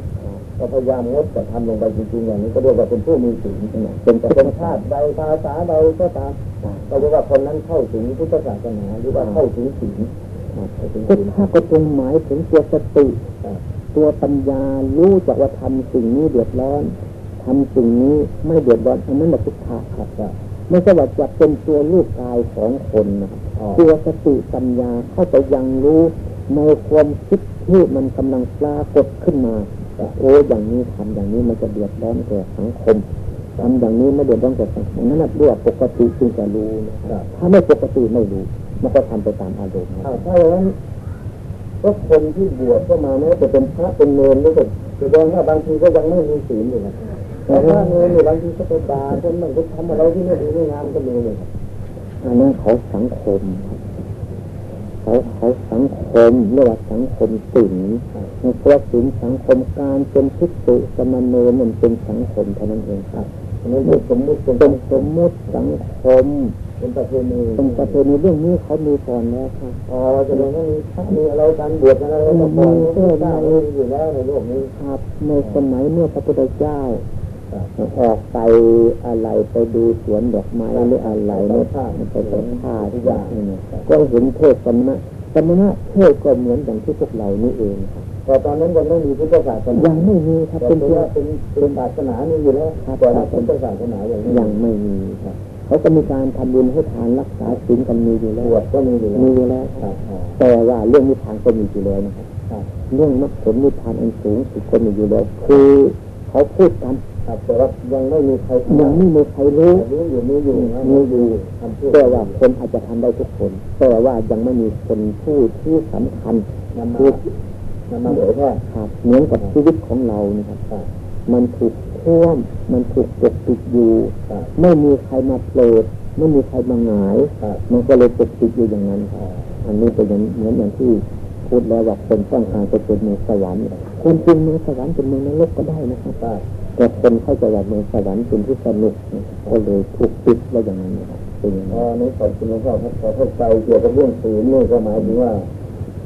เราพยายามงดแต่ทำลงไปจริงๆอย่างนี้ก็เรียกว่าเป็นผู้มีศีลเป็นเป็นชาติใดภาษาใดก็ตามเราเรียกว่าคนนั้นเข้าถึงพุทธศาสนาหรือว่าเข้าถึงศีลพุทธะก็ตรงหมายถึงตัวสติตัวปัญญารู้จักว่าทำสิ่งนี้เดือดร้อนทำสิ่งนี้ไม่เดือดร้อนอันนั้นแหละพุทธะครับไม่ใช่ว่าจะเป็นตัวรูปกายของคนนะครับตัวสติปัญญาเข้าไปยังรู้ในความคิดที่มันกำลังปรากฏขึ้นมา โอ้อย่างนี้ทำอย่างนี้มันจะเดือดร้อนแก่สังคมทำอย่างนี้ไม่เดือดร้อนแก่สังคมนั้นเรียกปกติจึงจะรู้นะถ้าไม่ปกติไม่รู้มันก็ทำไปตามอารมณ์ถ้าอย่างนั้นก็คนที่บวชก็มาแม้จะเป็นพระเป็นเนรหรือแสดงว่าบางทีก็ยังไม่มีศีลอยู่นะแต่ถ้าเงินบางทีก็ไปด่าคนมันก็ทำอะไรที่ไม่ดีไม่งามก็มีเลยอันนั้นเขาสังคม เขาเขาสังคมเรียกว่าสังคมสินในตัวสินสังคมการเป็นพิสุสมโนมันเป็นสังคมเท่านั้นเองครับนี่เป็นสมมุติเป็นสมมุติสังคมเป็นประเพณีเป็นประเพณีเรื่องนี้เขามีก่อนแล้วครับอ๋อจะเป็นว่ามีพระมีอะไรการบวชอะไรก็ก่อนเพื่อได้อยู่แล้วในโลกนี้ครับ ในสมัยเมื่อพระพุทธเจ้า ออกไปอะไรไปดูสวนดอกไม้หรืออะไรเนี่ยไปสัมภาษณ์ทุกอย่างเนี่ยก็เห็นเทศสมณะสมณะเทศก็เหมือนอย่างที่พวกเรานี่เองครับแต่ตอนนั้นยังไม่มีพุทธศาสนายังไม่มีครับเป็นเพื่อเป็นเป็นศาสนานี่อยู่แล้วแต่พุทธศาสนาอย่างนี้ยังไม่มีครับเขาก็มีการทำบุญให้ทานรักษาศีลกันมีอยู่แล้วก็มีอยู่แล้วมีอยู่แล้วแต่ว่าเรื่องนิพพานก็มีอยู่แล้วนะครับเรื่องมรรคผลนิพพานอันสูงสุดก็มีอยู่แล้วคือเขาพูดกัน ครับแต่ว่ายังไม่มีใครยังไม่มีใครรู้รู้อยู่มีอยู่มีอยู่แต่ว่าคนอาจจะทำได้ทุกคน แต่ว่ายังไม่มีคนผู้ที่สำคัญนำมานำมาเผยแพร่ครับเหมือนกับชีวิตของเรานะครับมันถูกท่วมมันถูกปกปิดอยู่ ไม่มีใครมาเปิดไม่มีใครมาหงายมันก็เลยปกปิดอยู่อย่างนั้นอันนี้เป็นเหมือนอย่างที่พูดแล้วว่าคนต้องการจะเป็นเมืองสวรรค์คนจริงเมืองสวรรค์เป็นเมืองนรกก็ได้นะครับ แต่คนเข้าใจว่าเมืองสวรรค์เป็นที่สนุกก็เลยถูกติดว่าอย่างนั้นนะครับเป็นอย่างนั้นอ๋อนี่ขอบคุณหลวงพ่อครับขอเข้าใจเกี่ยวกับเรื่องศีลนี่ก็หมายถึงว่า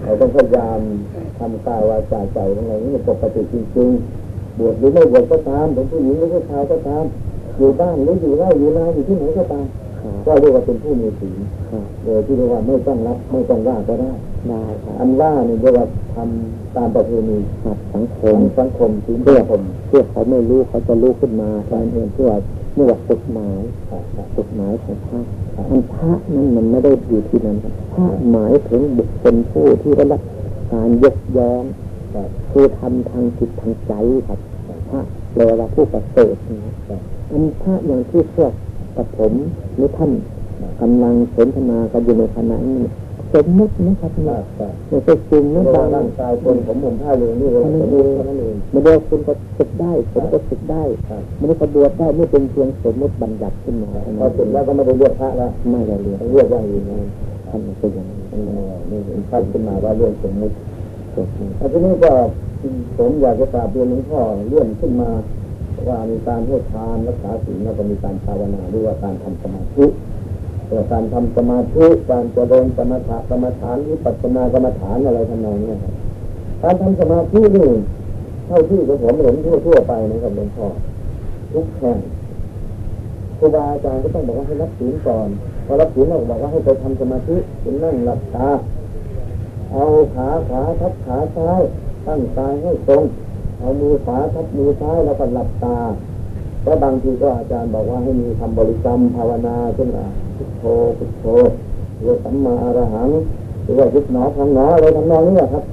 เราต้องพยายามทำกายวาจาใจของเรานี่ปกติจริงๆบวชหรือไม่บวชก็ตามเป็นผู้หญิงหรือผู้ชายก็ตามอยู่บ้านหรืออยู่ไร่อยู่นาอยู่ที่ไหนก็ตาม ก็เรียกว่าเป็นผู้มีศีลโดยที่เรียกว่าไม่ต้องรับไม่ต้องว่าก็ได้ได้อันว่านี่เรียกว่าทำตามประเพณีสังคมสังคมเพื่อผมเพื่อเขาไม่รู้เขาจะรู้ขึ้นมาแทนเองเพื่อเมื่อกฎหมายกฎหมายของพระมันพระนั้นมันไม่ได้อยู่ที่นั้นพระหมายถึงบุคคลผู้ที่ได้รับการยกย้อนคือทำทางจิตทางใจครับพระแปลว่าผู้ประเสริฐอันพระอย่างที่พวก กับผมหรือท่านกำลังสนทนากันอยู่ในขณะนี้สมมตินะครับเนี่ยไม่ใช่จริงนะบางร่างกายคนผมผมผ้าเลยนี่เลยนั่นเองไม่ได้คุณก็สึกได้ผมก็สึกได้ไม่ได้กระบวดได้ไม่เป็นเพียงสมมติบัญญัติขึ้นมาพอสึกแล้วก็ไม่ได้เรียกพระแล้วไม่ได้เรียกเรียกว่าอื่นนะท่านเป็นอย่างนี้นี่เป็นพระขึ้นมาว่าเรื่องสมมติแต่ทีนี้ก็ผมอยากจะกราบเรียนหลวงพ่อเลื่อนขึ้นมา ว่ามีการให้ทานรักษาศีลแล้วก็มีการภาวนาหรือว่าการทำสมาธิแต่การทำสมาธิการเจริญสมถะกรรมฐานหรือปัจจนากรรมฐานอะไรทำนองนี้ครับการทำสมาธินี่เท่าที่ผมเห็นทั่วๆไปนะครับหลวงพ่อทุกแห่งครูบาอาจารย์ก็ต้องบอกว่าให้รับศีลก่อนพอรับศีลเราบอกว่าให้ไปทำสมาธิเป็นนั่งหลับตาเอาขาขวาทับขาซ้ายตั้งกายให้ตรง เอามือขวาทับมือซ้ายแล้วก็หลับตาก็บางทีก็อาจารย์บอกว่าให้มีคำบริกรรมภาวนาเช่นพุทโธพุทโธหรือสัมมาอรหังหรือว่าพุทหนอทางหนออะไรทำนองนี้ครับ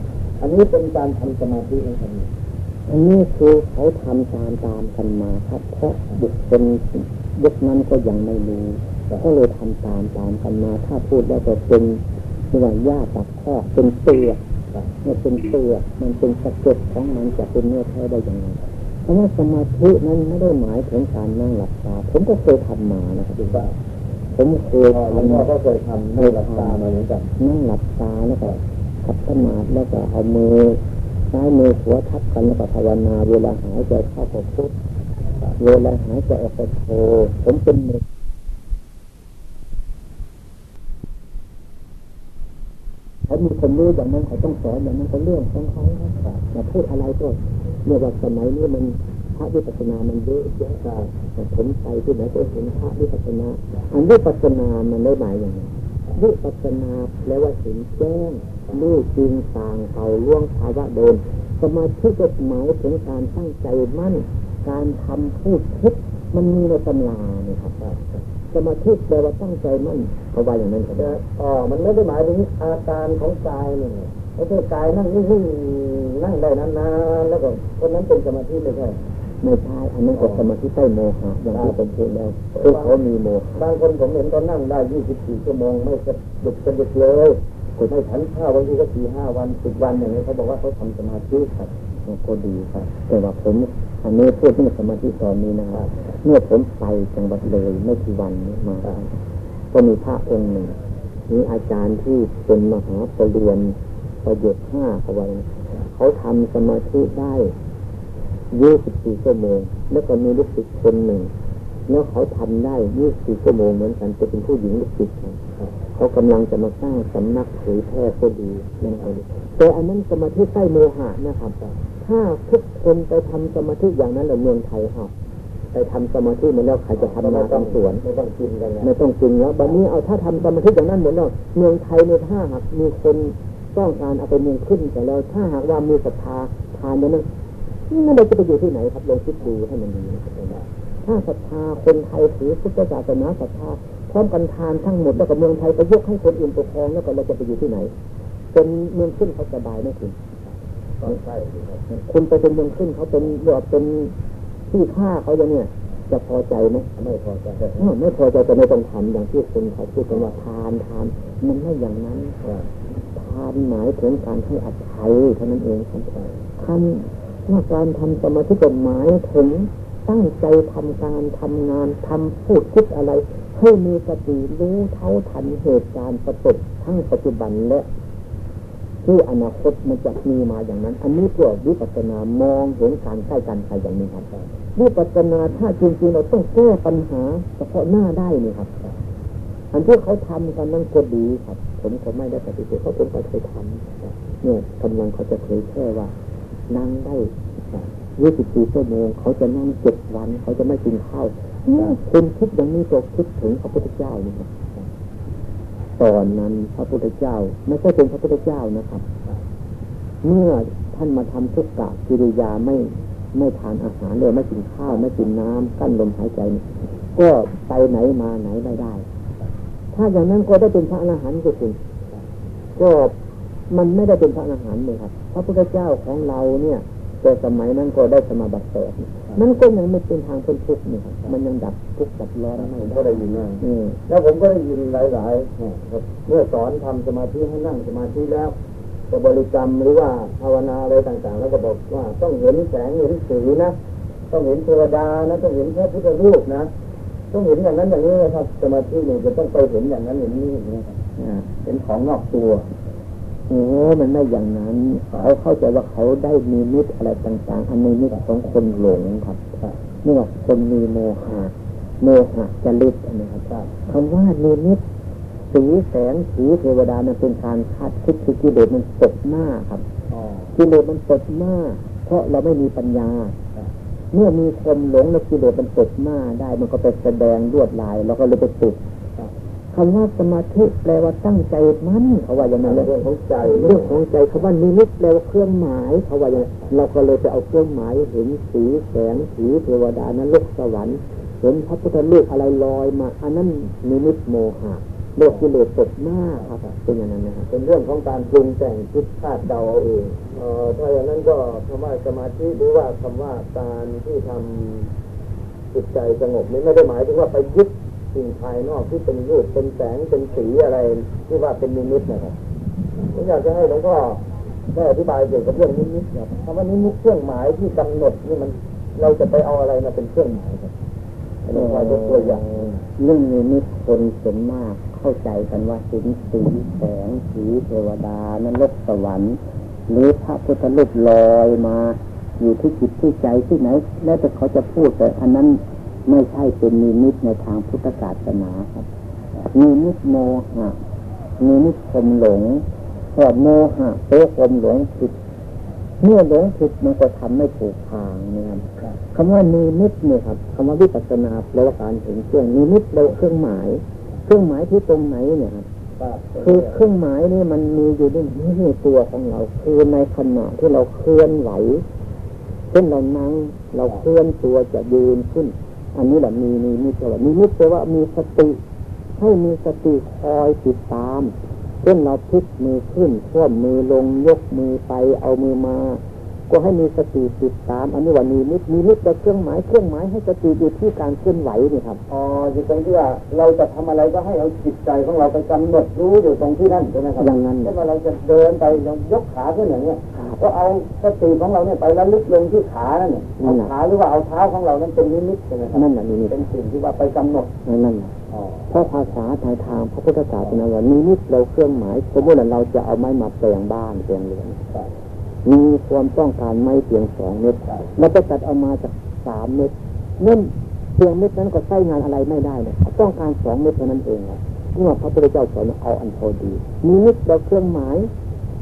อันนี้เป็นการทำสมาธินะครับอันนี้คือเขาทำตามตามกันมาครับ เพราะบุคคลยุคนั้นก็ยังไม่รู้ก็เลยทำตามตามกันมา ถ้าพูดแล้วก็เป็นเรื่อหญ้าตักข้อเป็นเตือ เนี่ยเป็นเตือมันเป็นสะเก็ดของมันจะเป็นเนื้อแท้ได้ยังไงเพราะว่าสมาธินั้นไม่ได้หมายถึงการนั่งหลับตาผมก็เคยทำมานะครับดูว่าผมเคยทำก็เคยทำนั่งหลับตามาเหมือนกันนั่งหลับตาแล้วก็ขับสมาธิแล้วก็เอามือซ้ายมือหัวทับกันแล้วก็ภาวนาเวลาหายใจเข้าก็พุทเวลาหายใจออกก็โทผมเป็นมือเขามี คนรู้อย่างนั้นเขาต้องสอนอย่างนั้นเขาเรื่องของเขาครับมาพูดอะไรก็เมื่อว่าสมัยนี้มันพระวิปัสสนามันเยอะแยะแต่ผมไปที่ไหนก็เห็นพระวิปัสสนาอันวิปัสสนามันได้หมายอย่างไรวิปัสสนาแปลว่าเห็นแจ้งรู้จริงต่างเขาล่วงภาวะเดินสมาธิก็หมายถึงการตั้งใจมั่น การทำพูดคิดมันมีในตำราเนี่ยครับ สมาธิแปลว่าตั้งใจมั่นเขาว่าอย่างนั้นครับอ๋อมันไม่ได้หมายถึงอาการของกายเนี่ยไม่ใช่กายนั่งนิ่งๆนั่งได้นานๆแล้วก็คนนั้นเป็นสมาธิไม่ใช่ไม่ใช่อันนั้นก็สมาธิใต้โมหะอย่างที่ผมพูดแล้วคือเขามีโมหะบางคนผมเห็นตอนนั่งได้ยี่สิบสี่ชั่วโมงไม่จะดุกจะดุกเลยคุณไม่ฉันข้าวบางทีก็สี่ห้าวันสิบวันอย่างนี้เขาบอกว่าเขาทำสมาธิครับก็ดีครับ แต่ว่าผม อันนี้พูดเรื่องสมาธิตอนนี้นะครับ เมื่อผมไปจังหวัดเลยไม่กี่วันนี้มา ก็มีพระองค์หนึ่งมีอาจารย์ที่เป็นมหาปรริญญาประโยชน์ห้าเอาไว้เขาทำสมาธิได้ยี่สิบสี่ชั่วโมง แล้วก็มีลูกศิษย์คนหนึ่งแล้วเขาทำได้ยี่สิบชั่วโมงเหมือนกันจะเป็นผู้หญิงลูกศิษย์เขากำลังจะมาสร้างสำนักเผยแพร่ก็ดีนั่นเองแต่อันนั้นสมาธิใต้โมหะนะครับ ถ้าทุกคนไปทำสมาธิอย่างนั้นในเมืองไทยเอาไปทำสมาธิมันแล้วใครจะทำนาทำสวนไม่ต้องกินกันไม่ต้องกินแล้วบัดนี้เอาถ้าทำสมาธิอย่างนั้นเหมือนเราเมืองไทยในถ้าหากมีคนต้องการเอาไปเมืองขึ้นแต่แล้วถ้าหากว่ามีศรัทธาทานนั้นนั่นเราจะไปอยู่ที่ไหนครับลองคิดดูให้มันดีถ้าศรัทธาคนไทยถือพุทธศาสนาศรัทธาพร้อมกันทานทั้งหมดแล้วก็เมืองไทยไปยกให้คนอื่นปกครองแล้วก็เราจะไปอยู่ที่ไหนเป็นเมืองขึ้นเขาสบายไหมคุณใช่ คุณไปเป็นเมืองขึ้นเขาเป็นเรือเป็นที่ฆ่าเขาอย่างเนี้ยจะพอใจไหมไม่พอใจไม่พอใจจะไม่ต้องทำอย่างที่คนเขาพูดกันว่าทานทานมันไม่อย่างนั้นทานหมายถึงการให้อภัยเท่านั้นเองครับคำว่าการทำสมาธิกฎหมายถึงตั้งใจทำการทำงานทำพูดคิดอะไร ให้มีสติรู้เท่าทันเหตุการณ์ประสบทั้งปัจจุบันและ ที่อนาคตมันจะมีมาอย่างนั้น อันนี้ตัววิปัสสนามองเห็นการใกล้กันไปอย่างนี้ครับวิปัสสนาถ้าจริงๆเราต้องแก้ปัญหา เฉพาะหน้าได้นี่ครับ อันที่เขาทำกันนั่นก็ดีครับ ผมก็ไม่ได้ปฏิเสธเขาเป็นไปเคยทำเนี่ยกำลังเขาจะเคยแค่ว่านั่งได้ยี่สิบสี่ชั่วโมงเขาจะนั่งเจ็ดวัน เขาจะไม่กินข้าวคุณคิดอย่างนี้ก็คิดถึงพระพุทธเจ้านี่ครับ ตอนนั้นพระพุทธเจ้า ไม่ใช่เป็นพระพุทธเจ้านะครับ เมื่อท่านมาทำทุกกะกิริยาไม่ไม่ทานอาหารเลยไม่กินข้าวไม่กินน้ำกั้นลมหายใจ ก็ไปไหนมาไหนไม่ได้ ถ้าอย่างนั้นก็ได้เป็นพระอรหันต์ก็คุณก็มันไม่ได้เป็นพระอรหันต์เลยครับ พระพุทธเจ้าของเราเนี่ย แต่สมัยนั้นก็ได้สมาบัติแปด นั่นก็ยังไม่เป็นทางพ้นทุกข์นี่ครับมันยังดับทุกข์ดับร้อนไม่ก็ได้ยินนะแล้วผมก็ได้ยินหลายๆเมื่อสอนทำสมาธิให้นั่งสมาธิแล้วจะบริกรรมหรือว่าภาวนาอะไรต่างๆ แล้วก็บอกว่าต้องเห็นแสงเห็นสีนะต้องเห็นเทวดานะต้องเห็นพระพุทธรูปนะต้องเห็นอย่างนั้นอย่างนี้นะครับสมาธินี่จะต้องไปเห็นอย่างนั้นอย่างนี้นะครับเป็นของนอกตัว โอ้มันไม่อย่างนั้นเขาเข้าใจว่าเขาได้มีมิตรอะไรต่างๆ อันนี้มิตรของคนหลงครับนี่ว่าคนมีโมหะโมหะจริตนะครับคำว่ามีมิตรสีแสงสีเทวดานั้นเป็นการคาดคิดคือกิเลสมันตกหน้าครับกิเลสมันตกหน้าเพราะเราไม่มีปัญญา เมื่อมีคนหลงแล้วกิเลสมันตกหน้าได้มันก็ไปแสดงลวดลาย แล้วก็เลยไปติด คำว่าสมาธิแปลว่าตั้งใจมั่นเขาว่าอย่างนั้นเรื่องของใจเรื่องของใจคำว่านิมิตแปลว่าเครื่องหมายเขาว่าอย่างนั้นเราก็เลยไปเอาเครื่องหมายเห็นสีแสงสีเทวดานั้นโลกสวรรค์เห็นพระพุทธรูปอะไรลอยมา อันนั้นนิมิตโมหะโลกกิเลสตกหน้าครับเป็นอย่างนั้นนะครับเป็นเรื่องของการปรุงแต่งคิดคาดเดาเอาเองเออถ้าอย่างนั้นก็คำว่าสมาธิหรือว่าคำว่าการที่ทำจิตใจสงบนี้ไม่ได้หมายถึงว่าไปยึด สิ่งภายนอกที่เป็นรูปเป็นแสงเป็นสีอะไร ที่ว่าเป็นนิมิตนะครับผมอยากจะให้หลวงพ่อได้อธิบายเกี่ยวกับเรื่องนิมิตครับคำว่านิมิตเครื่องหมายที่กำหนดนี่มัน เราจะไปเอาอะไรมาเป็นเครื่องหมายครับหลวงพ่อยกตัวอย่างเรื่องนิมิตคนส่วนมาก เข้าใจกันว่าสินสีแสงสีเทวดานรกสวรรค์หรือพระพุทธรูปลอยมา อยู่ที่จิตที่ใจที่ไหน แล้วแต่เขาจะพูดแต่อันนั้น ไม่ใช่เป็นนิมิตในทางพุทธศาสนาครับนิมิตโมหะนิมิตความหลงพอโมหะตัวความหลงผิดเมื่อหลงผิดมันก็ทำไม่ถูกทางนะครับคำว่านิมิตเนี่ยครับคำว่าวิปัสสนาแปลว่าการเห็นเครื่องนิมิตแปลเครื่องหมาย เครื่องหมายที่ตรงไหนเนี่ยครับคือเครื่องหมายนี่มันมีอยู่ในนี่ตัวของเรา คือในขณะที่เราเคลื่อนไหวเช่นเรานั่งเราเคลื่อนตัวจะยืนขึ้น อันนี้แหละมีมีมีตัวมีมิตแปลว่ามีสติให้มีสติคอยติดตามเช่นเราพลิกมือขึ้นท่วมมือลงยกมือไปเอามือมา ก็ให้มีสติติดตาม อันนี้ว่ามีมิตมีมิตเป็นเครื่องหมายเครื่องหมายให้สติอยู่ที่การเคลื่อนไหวนี่ครับอ๋ออยู่ตรงที่ว่าเราจะทำอะไรก็ให้เอาจิตใจของเราไปกำหนดรู้อยู่ตรงที่นั่นใช่ไหมครับอย่างนั้นเช่นว่าเราจะเดินไปยกขาขึ้นอย่างเงี้ยก็เอาสติของเราเนี่ยไประลึกลงที่ขานั่นเนี่ยเอาขาหรือว่าเอาเท้าของเรานั้นเป็นนิมิตใช่ไหมครับนั่นแหละนิมิตเป็นสิ่งที่ว่าไปกำหนดนั่นเพราะภาษาไทยทางพระพุทธศาสนาว่านิมิตเราเครื่องหมายสมมติว่าเราจะเอาไม้มาแปลงบ้านแปลงเรือน มีความต้องการไม่เพียงสองเม็ดเราไปตัดเอามาจากสามเม็ดเนื่อเพียงเม็ดนั้นก็ใช้งานอะไรไม่ได้เลยต้องการสองเม็ดเท่านั้นเองเมื่อพระพุทธเจ้าสอนเอาอันพอดี มีนิดเราเครื่องหมาย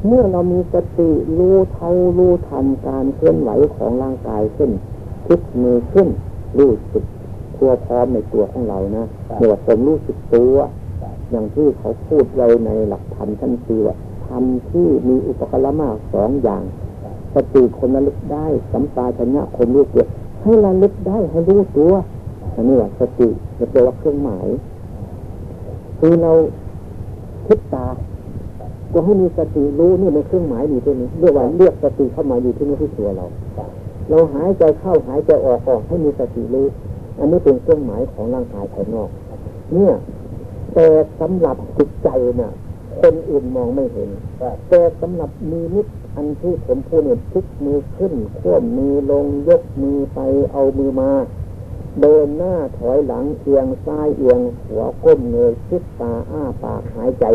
เมื่อเรามีสติรู้เท่ารู้ทันการเคลื่อนไหวของร่างกายขึ้นคิดมือขึ้นรู้สึกตัวพร้อมในตัวของเรานะเมื่อผมรู้สึกตัว อย่างที่เขาพูดเราในหลักธรรมท่านคือว่าธ รมที่มีอุปกรณ์มากสองอย่างสติคนระลึกได้สัมปาชัญญะคนรู้ตัวให้ระลึกได้ให้รู้ตัวอันนี้ว่าสติจะเป็นว่าเครื่องหมาย คือเราคิดตา ก็ให้มีสติรู้นี่ในเครื่องหมายอยู่ที่นี้เรียกว่าเรียกสติเข้ามาอยู่ที่นี่ที่ตัวเรา เราหายใจเข้าหายใจออกออกให้มีสติรู้อันนี้เป็นเครื่องหมายของร่างกายภายนอก เนี่ยแต่สำหรับจิตใจน่ะ คนอื่นมองไม่เห็นแต่สำหรับมีนิดอันที่ผมพูดเนี่ยพลิกมือขึ้นข่วมมือลงยกมือไปเอามือมา เดินหน้าถอยหลังเอียงซ้ายเอียงหัวก้มเงยคิดตาอ้าปากหายใจ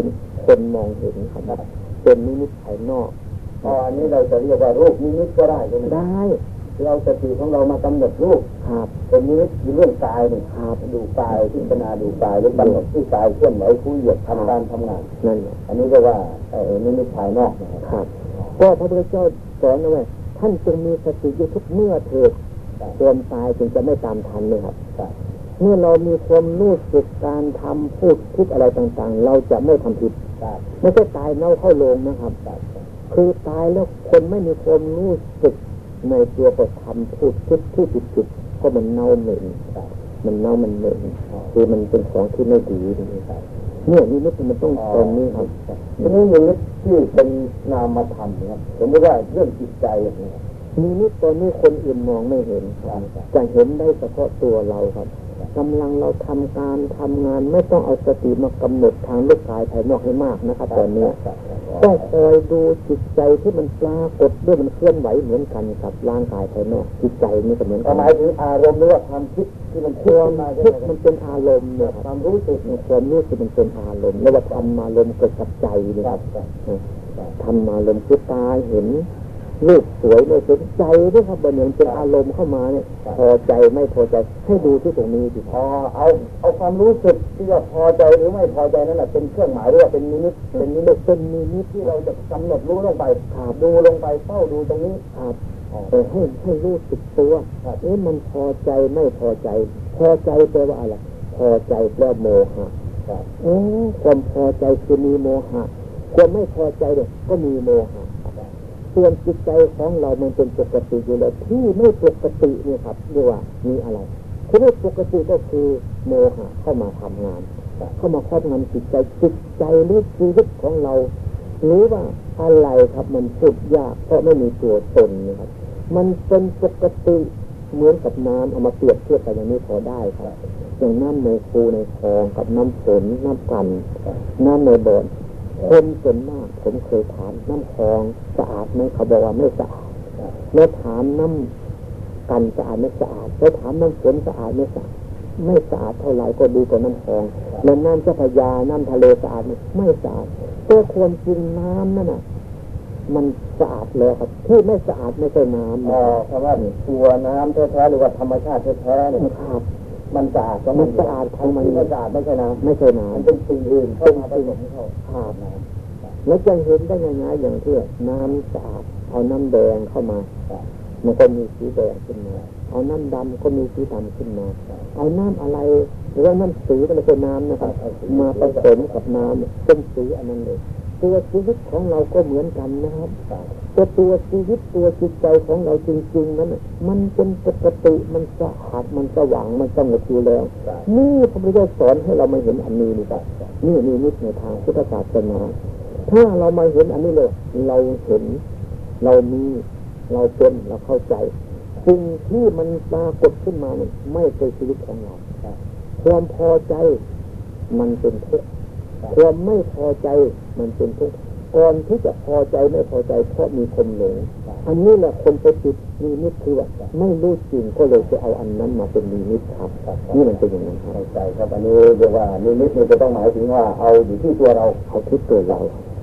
คนมองเห็นครับเป็นนิมิตภายนอกตอนนี้เราจะเรียกว่ารูปนิมิตก็ได้ใช่ไหมได้ เราสติของเรามากำหนดรูปครับเป็นนี้คือเรื่องกายนี่ครับดูกายพิจารณาดูกายหรือกำหนดที่กายเคลื่อนไหวคุยเหยียดทำการทำงานนั่นอันนี้เรียกว่าเออนี่ไม่ภายนอกนะครับ ก็พระพุทธเจ้าสอนเอาไว้ท่านจึงมีสติอยู่ทุกเมื่อเถิดเตือนตายจึงจะไม่ตามทันเลยครับเมื่อเรามีความรู้สึกการทำพูดคิดอะไรต่างๆ เราจะไม่ทำผิดไม่ใช่ตายเน่าเข้าลงนะครับ คือตายแล้วคนไม่มีความรู้สึก ในตัวประทำพูดคิดที่ผิดผิดก็มันเน่าเหม็นมันเน่ามันเหม็นคือมันเป็นของที่ไม่ดีเนี่ยนี่นี่มันต้องตอนนี้ครับทีนี้มีนิดที่เป็นนามธรรมครับผมว่าเรื่องจิตใจอย่างนี้นี่นี่ตอนนี้คนอื่นมองไม่เห็นจะเห็นได้เฉพาะตัวเราครับ กำลังเราทำการทำงาน ไม่ต้องเอาสติมากำหนดทางลูกกายภายนอกให้มากนะครับตอนนี้ต้องคอยดูจิตใจที่มันปรากฏด้วยมันเคลื่อนไหวเหมือนกันกับร่างกายภายนอกจิตใจนี่ก็เหมือนกันหมายถึงอารมณ์หรือว่าความคิดที่มันควมคิดมันเป็นอารมณ์เนี่ยความรู้สึกเนี่ยความรู้สึกมันเป็นอารมณ์แล้วว่าทำอารมณ์เกิดกับใจนะครับทำอารมณ์คือตาเห็น รูปสวยไม่สนใจด้วยครับบันเนี่ยเป็นอารมณ์เข้ามาเนี่ยพอใจไม่พอใจให้ดูที่ตรงนี้ดิพอเอาเอาความรู้สึกที่ว่าพอใจหรือไม่พอใจนั่นแหละเป็นเครื่องหมายหรือว่าเป็นนิมิตเป็นนิมิตเป็นนิมิตที่เราจะกำหนดรู้ลงไปดูลงไปเฝ้าดูตรงนี้ครับแต่ให้ให้รู้สึกตัวเอ๊ะมันพอใจไม่พอใจ พอใจแปลว่าอะไรพอใจแปลโมหะโอ้ความพอใจคือมีโมหะความไม่พอใจเนี่ยก็มีโมหะ ส่วนจิตใจของเรามันเป็นปกติอยู่แล้วที่ไม่ปกตินี่ครับเรียกว่ามีอะไรที่ไม่ปกติก็คือโมหะเข้ามาทำงาน เข้ามาครอบงำจิตใจจิตใจหรือชีวิตของเราหรือว่าอะไรครับมันพูดยากเพราะไม่มีตัวตนนะครับ มันเป็นปกติเหมือนกับน้ำเอามาเปรียบเทียบกันอย่างนี้พอได้ครับอย่างน้ำในคูในคลองกับน้ำฝนน้ำกันน้ำในบ่อ คนส่วนมากผมเคยถามน้ำคลองสะอาดไหมเขาบอกว่าไม่สะอาดแล้วถามน้ำกันสะอาดไม่สะอาดแล้วถามน้ำฝนสะอาดไม่สะอาดไม่สะอาดเท่าไหร่ก็ดีกว่าน้ำคลองแล้วน้ำเจ้าพยาน้ำทะเลสะอาดไม่สะอาดตัวควรจริงน้ำนั่นน่ะมันสะอาดเลยครับที่ไม่สะอาดไม่ใช่น้ำอ๋อคำว่าตัวน้ำแท้ๆหรือว่าธรรมชาติแท้ๆเนี่ยครับ มันสะอาดมันสะอาดของมันไม่สะอาดไม่ใช่น้ำไม่ใช่น้ำมันเป็นสิ่งอื่นเข้ามาผสมเข้าครับแล้วจะเห็นได้ยังไงอย่างที่น้ำสะอาดเอาน้ำแดงเข้ามา มันก็มีสีแดงขึ้นมา เอาน้ำดำก็มีสีดำขึ้นมา เอาน้ำอะไรหรือว่าน้ำสีก็ไม่ใช่น้ำนะครับมาผสมกับน้ำเป็นสีอันนั้นเลยตัวชีวิตของเราก็เหมือนกันนะครับ แต่ตัวชีวิตตัวจิตใจของเราจริงๆนั้นมันเป็นปกติมันสะอาดมันสว่างมันสงบอยู่แล้ว นี่พระพุทธเจ้าสอนให้เรามาเห็นอันนี้นี่ครับนี่นี่นิดในทางพุทธศาสนาถ้าเรามาเห็นอันนี้เลย เราเห็น เรามีเราเป็นเราเข้าใจสิ่งที่มันปรากฏขึ้นมาเนี่ยไม่ใช่ชีวิตของเราความพอใจมันเป็นทุกข์ความไม่พอใจมันเป็นทุกข์ ก่อนที่จะพอใจไม่พอใจเพราะมีคนหลงอันนี้แหละคนไปจิตมีนิดคือว่าไม่รู้จริงก็เลยจะเอาอันนั้นมาเป็นมีนิดครับนี่มันเป็นอย่างนั้นครับใจครับอันนี้เรียกว่ามีนิดนี่จะต้องหมายถึงว่าเอาอยู่ที่ตัวเราเอาที่ตัวเรา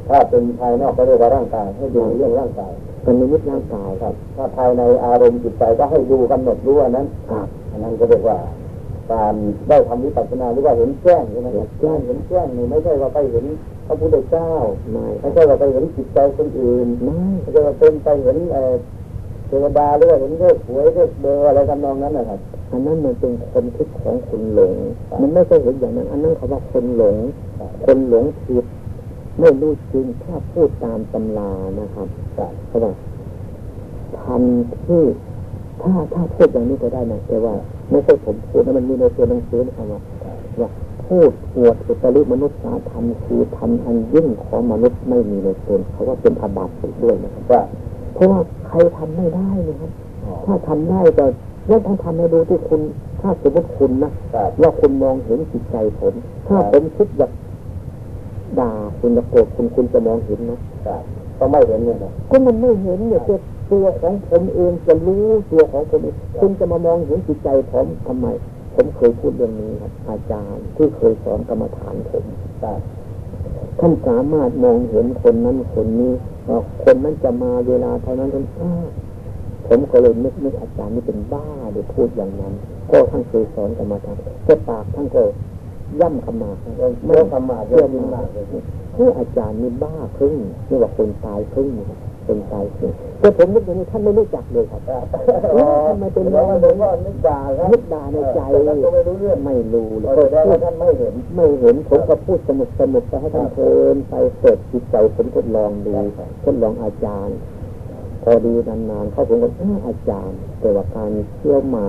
ถ้าเป็นภายนอกก็เรียกว่าร่างกายให้ดูเรื่องร่างกายเป็นนิมิตร่างกายครับ ถ้าภายในอารมณ์จิตใจก็ให้ดูกำหนดรู้อันนั้นอันนั้นก็เรียกว่า การได้ทำวิปัสสนาหรือว่าเห็นแจ้งใช่ไหมครับแจ้งเห็นแจ้งนี่ไม่ใช่ว่าไปเห็นพระพุทธเจ้าไม่ไม่ใช่ว่าไปเห็นจิตใจคนอื่นไม่ไม่ใช่ว่าเป็นไปเห็นเทวดาหรือว่าเห็นเลขหวยเลขเบอร์อะไรกันนองนั้นนะครับอันนั้นมันเป็นคนคิดของคนหลง มันไม่ใช่เห็นอย่างนั้น อันนั้นเขาว่าคนหลง คนหลงผิดไม่รู้จริงถ้าพูดตามตำรานะครับเขาบอกทำที่ถ้าถ้าพูดอย่างนี้ก็ได้นะแต่ว่า ไม่ใช่ผมพูดนะมันมีในตัวหนังสือนะครับว่าว่าพูดอวดอุตริมนุษย์สาธรรมคือทำอันยิ่งของมนุษย์ไม่มีในตนเขาว่าเป็นอาบัติด้วยนะครับว่าเพราะว่าใครทำไม่ได้นะครับ ถ้าทำได้แต่แล้วต้องทำให้ดูที่คุณ ถ้าสมมติคุณนะว่าคุณมองเห็นจิตใจผม ถ้าผมคิดอยากด่าคุณจะโกรธคุณคุณจะมองเห็นนะก็ไม่เห็นเนี่ยก็มันไม่เห็นเนี่ย ตัวของผมเองจะรู้ตัวของผมเองคุณจะมามองเห็นจิตใจผมทำไม ผมเคยพูดเรื่องนี้ครับ อาจารย์ที่เคยสอนกรรมฐานผมท่านสามารถมองเห็นคนนั้นคนนี้คนนั้นจะมาเวลาเท่านั้นท่านผมก็เลยนึกนึกอาจารย์นี่เป็นบ้าหรือพูดอย่างนั้นก็ท่านเคยสอนกรรมฐานแต่ปากท่านก็ย่ำคำมาเมื่อคำมาเยอะมากเลยคืออาจารย์นี่บ้าครึ่งนี่ว่าคนตายครึ่ง คนตายครึ่งแต่ผมนึกอย่างนี้ท่านไม่รู้จักเลยครับทำไมเป็นอย่างนี้ผมว่านึกด่าครับนึกด่าในใจไม่รู้เรื่องไม่รู้เลยท่านไม่เห็น ไม่เห็นผมก็พูดสนุกสนุกไปให้ท่านเพลินไปเปิดจิตใจผมทดลองดูทดลองอาจารย์พอดีนานๆเขาผมก็อาจารย์ แต่ว่าการเชื่อมา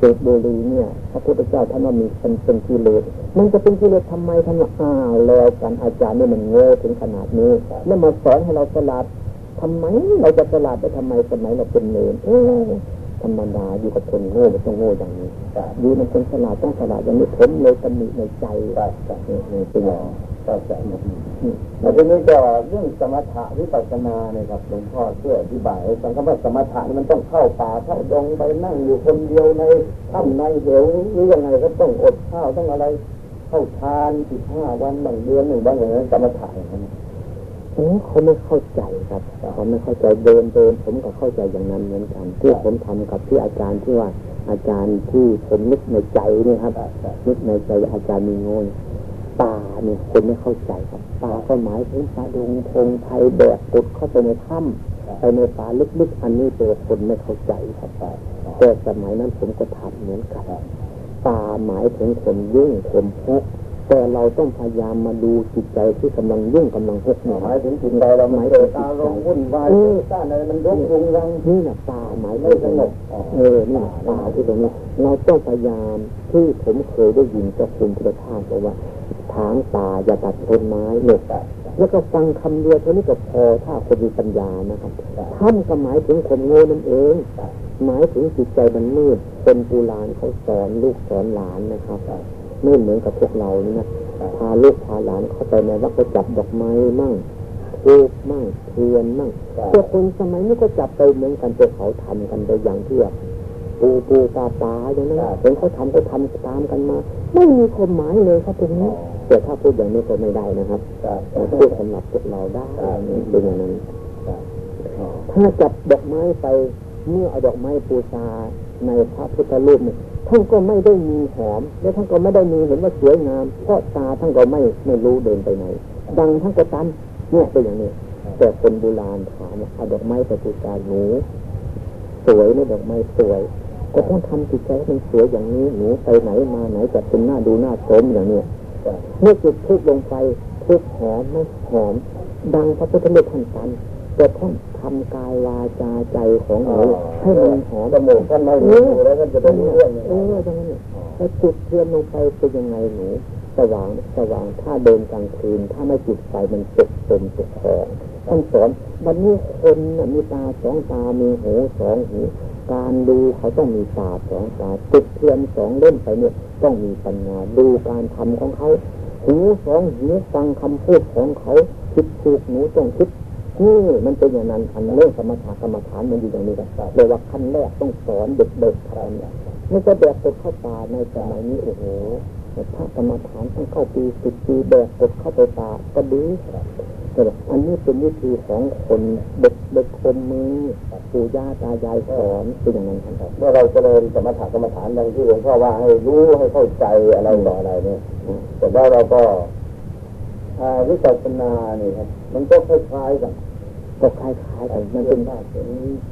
สูบบุหรี่เนี่ยพระพุทธเจ้าท่านว่ามีเป็นเป็นกิเลสมันจะเป็นกิเลสทำไมท่านว่าอ้าวแล้วกันอาจารย์นี่มันโง่ถึงขนาดนี้แล้วมาสอนให้เราสลัด ทำไมเราจะสลัดได้ทำไมสมัยเราเป็นเนรเออธรรมดาอยู่กับคนโง่ไม่ต้องโง่อย่างนี้อยู่มันเป็นสลัดต้องสลัดอย่างนี้ผมเลยตำหนิในใจเป็นอย่างเข้าใจแล้วทีนี้ก็เรื่องสมถะวิปัสสนาเนี่ยครับหลวงพ่อช่วยอธิบายสังคมว่าสมถะนี่มันต้องเข้าป่าเข้าดงไปนั่งอยู่คนเดียวในถ้ำในเหวหรือยังไงก็ต้องอดข้าวต้องอะไร เข้าทานสิบห้าวันบางเดือนหนึ่งบางอย่างนั้นสมถะอย่างนั้น เขาไม่เข้าใจครับเขาไม่เข้าใจเดินเดินผมก็เข้าใจอย่างนั้นเหมือนกันที่ผมทำกับที่อาจารย์ที่ว่าอาจารย์ที่ผมนึกในใจนี่ครับนึกในใจอาจารย์มีงงป่าเนี่ยคนไม่เข้าใจครับป่าก็หมายถึงป่าดงพงไทยแบกกดเข้าไปในถ้ำไปในป่าลึกๆอันนี้ตัวคนไม่เข้าใจครับแต่สมัยนั้นผมก็ทำเหมือนกันป่าหมายถึงคนยุ่งคนพุก แต่เราต้องพยายามมาดูจิตใจที่กำลังยุ่งกำลังหกหมายถึงจิตใจเราหมายถึงตาลงวุ่นวายต้านอะไรมันรบกวนรังนี่แหละตาหมายไม่สงบเออนี่ตาที่ตรงนี้เราต้องพยายามที่ผมเคยได้ยินเจ้าคุณพุทธทาสบอกว่าทางตาอย่าตัดต้นไม้เนี่ยแล้วก็ฟังคำเดียวเท่านี้ก็พอถ้าคนมีปัญญานะครับท่านก็หมายถึงคนโง่นั่นเองหมายถึงจิตใจมันมืดเป็นปูรานเขาสอนลูกสอนหลานนะครับ ไม่เหมือนกับพวกเรานี่นะพาลูกพาหลานเข้าไปในวัดก็จับดอกไม้มั่งทูบมั่งเทียนมั่งพวกคนสมัยนี้ก็จับไปเหมือนกันแต่เขาทำกันไปอย่างที่แบบปูปูปลาปลาอย่างนั้นเห็นเขาทำก็ทำตามกันมา ไม่มีความหมายเลยครับตรงนี้แต่ถ้าพูดอย่างนี้ก็ไม่ได้นะครับพูดสำหรับพวกเราได้เป็นอย่างนั้นถ้าจับดอกไม้ไปเมื่อเอาดอกไม้ปูชาในพระพุทธรูปเนี่ย ท่านก็ไม่ได้มีหอม และท่านก็ไม่ได้มีเห็นว่าสวยงาม เพราะตาท่านก็ไม่ไม่รู้เดินไปไหน ดังท่านก็ตันเนี่ยเป็นอย่างนี้ แต่คนโบราณถามเอาดอกไม้ไปปูชาหนู สวยนะดอกไม้สวย ก็ต้องทำจิตใจให้มันสวยอย่างนี้หนูไปไหนมาไหนจะเป็นหน้าดูหน้าสมอย่างนี้เมื่อจุดทุกลงไปทุกหอมไม่หอม ดังพระพุทธรูปท่านตันจะต้อง ทำกายวาจาใจของหนูให้มันหอมจมูกท่านไม่รู้แล้วก็จะเป็นเรื่องเออจังนั้นถ้าจุดเทียนลงไปเป็นยังไงหนูสว่างสว่างถ้าเดินกลางคืน ถ้าไม่จุดไฟมันตกเต็มตกคอท่านสอนวันนี้คนมีตาสองตามีหูสองหูการดูเขาต้องมีตาสองตาจุดเทียนสองเล่มไปเนี่ยต้องมีปัญญาดูการทำของเขาหูสองหูฟังคำพูดของเขาคิดถูกหนูต้องคิด นี่มันเป็นอย่างนั้นอันเรื่องสมถะกรรมฐานมันอยู่อย่างนี้กันเลยว่าขั้นแรกต้องสอนเด็กๆอะไรเนี่ยไม่จะแบกกดเข้าป่าในสมัยนี้โอ้โหพระกรรมฐานต้องเข้าปีสิบปีแบกกดเข้าไปป่าก็ดีแต่อันนี้เป็นวิธีของคนเด็กเด็กคนมือปู่ย่าตายายสอนเป็นอย่างนั้นครับ เมื่อเราเจริญสมถะกรรมฐานดังที่หลวงพ่อว่าให้รู้ให้เข้าใจอะไรต่ออะไรเนี่ยแต่ว่าเราก็วิปัสสนาเนี่ยครับ มันก็คล้ายๆกันก็คล้ายๆกันมันเป็นเป็น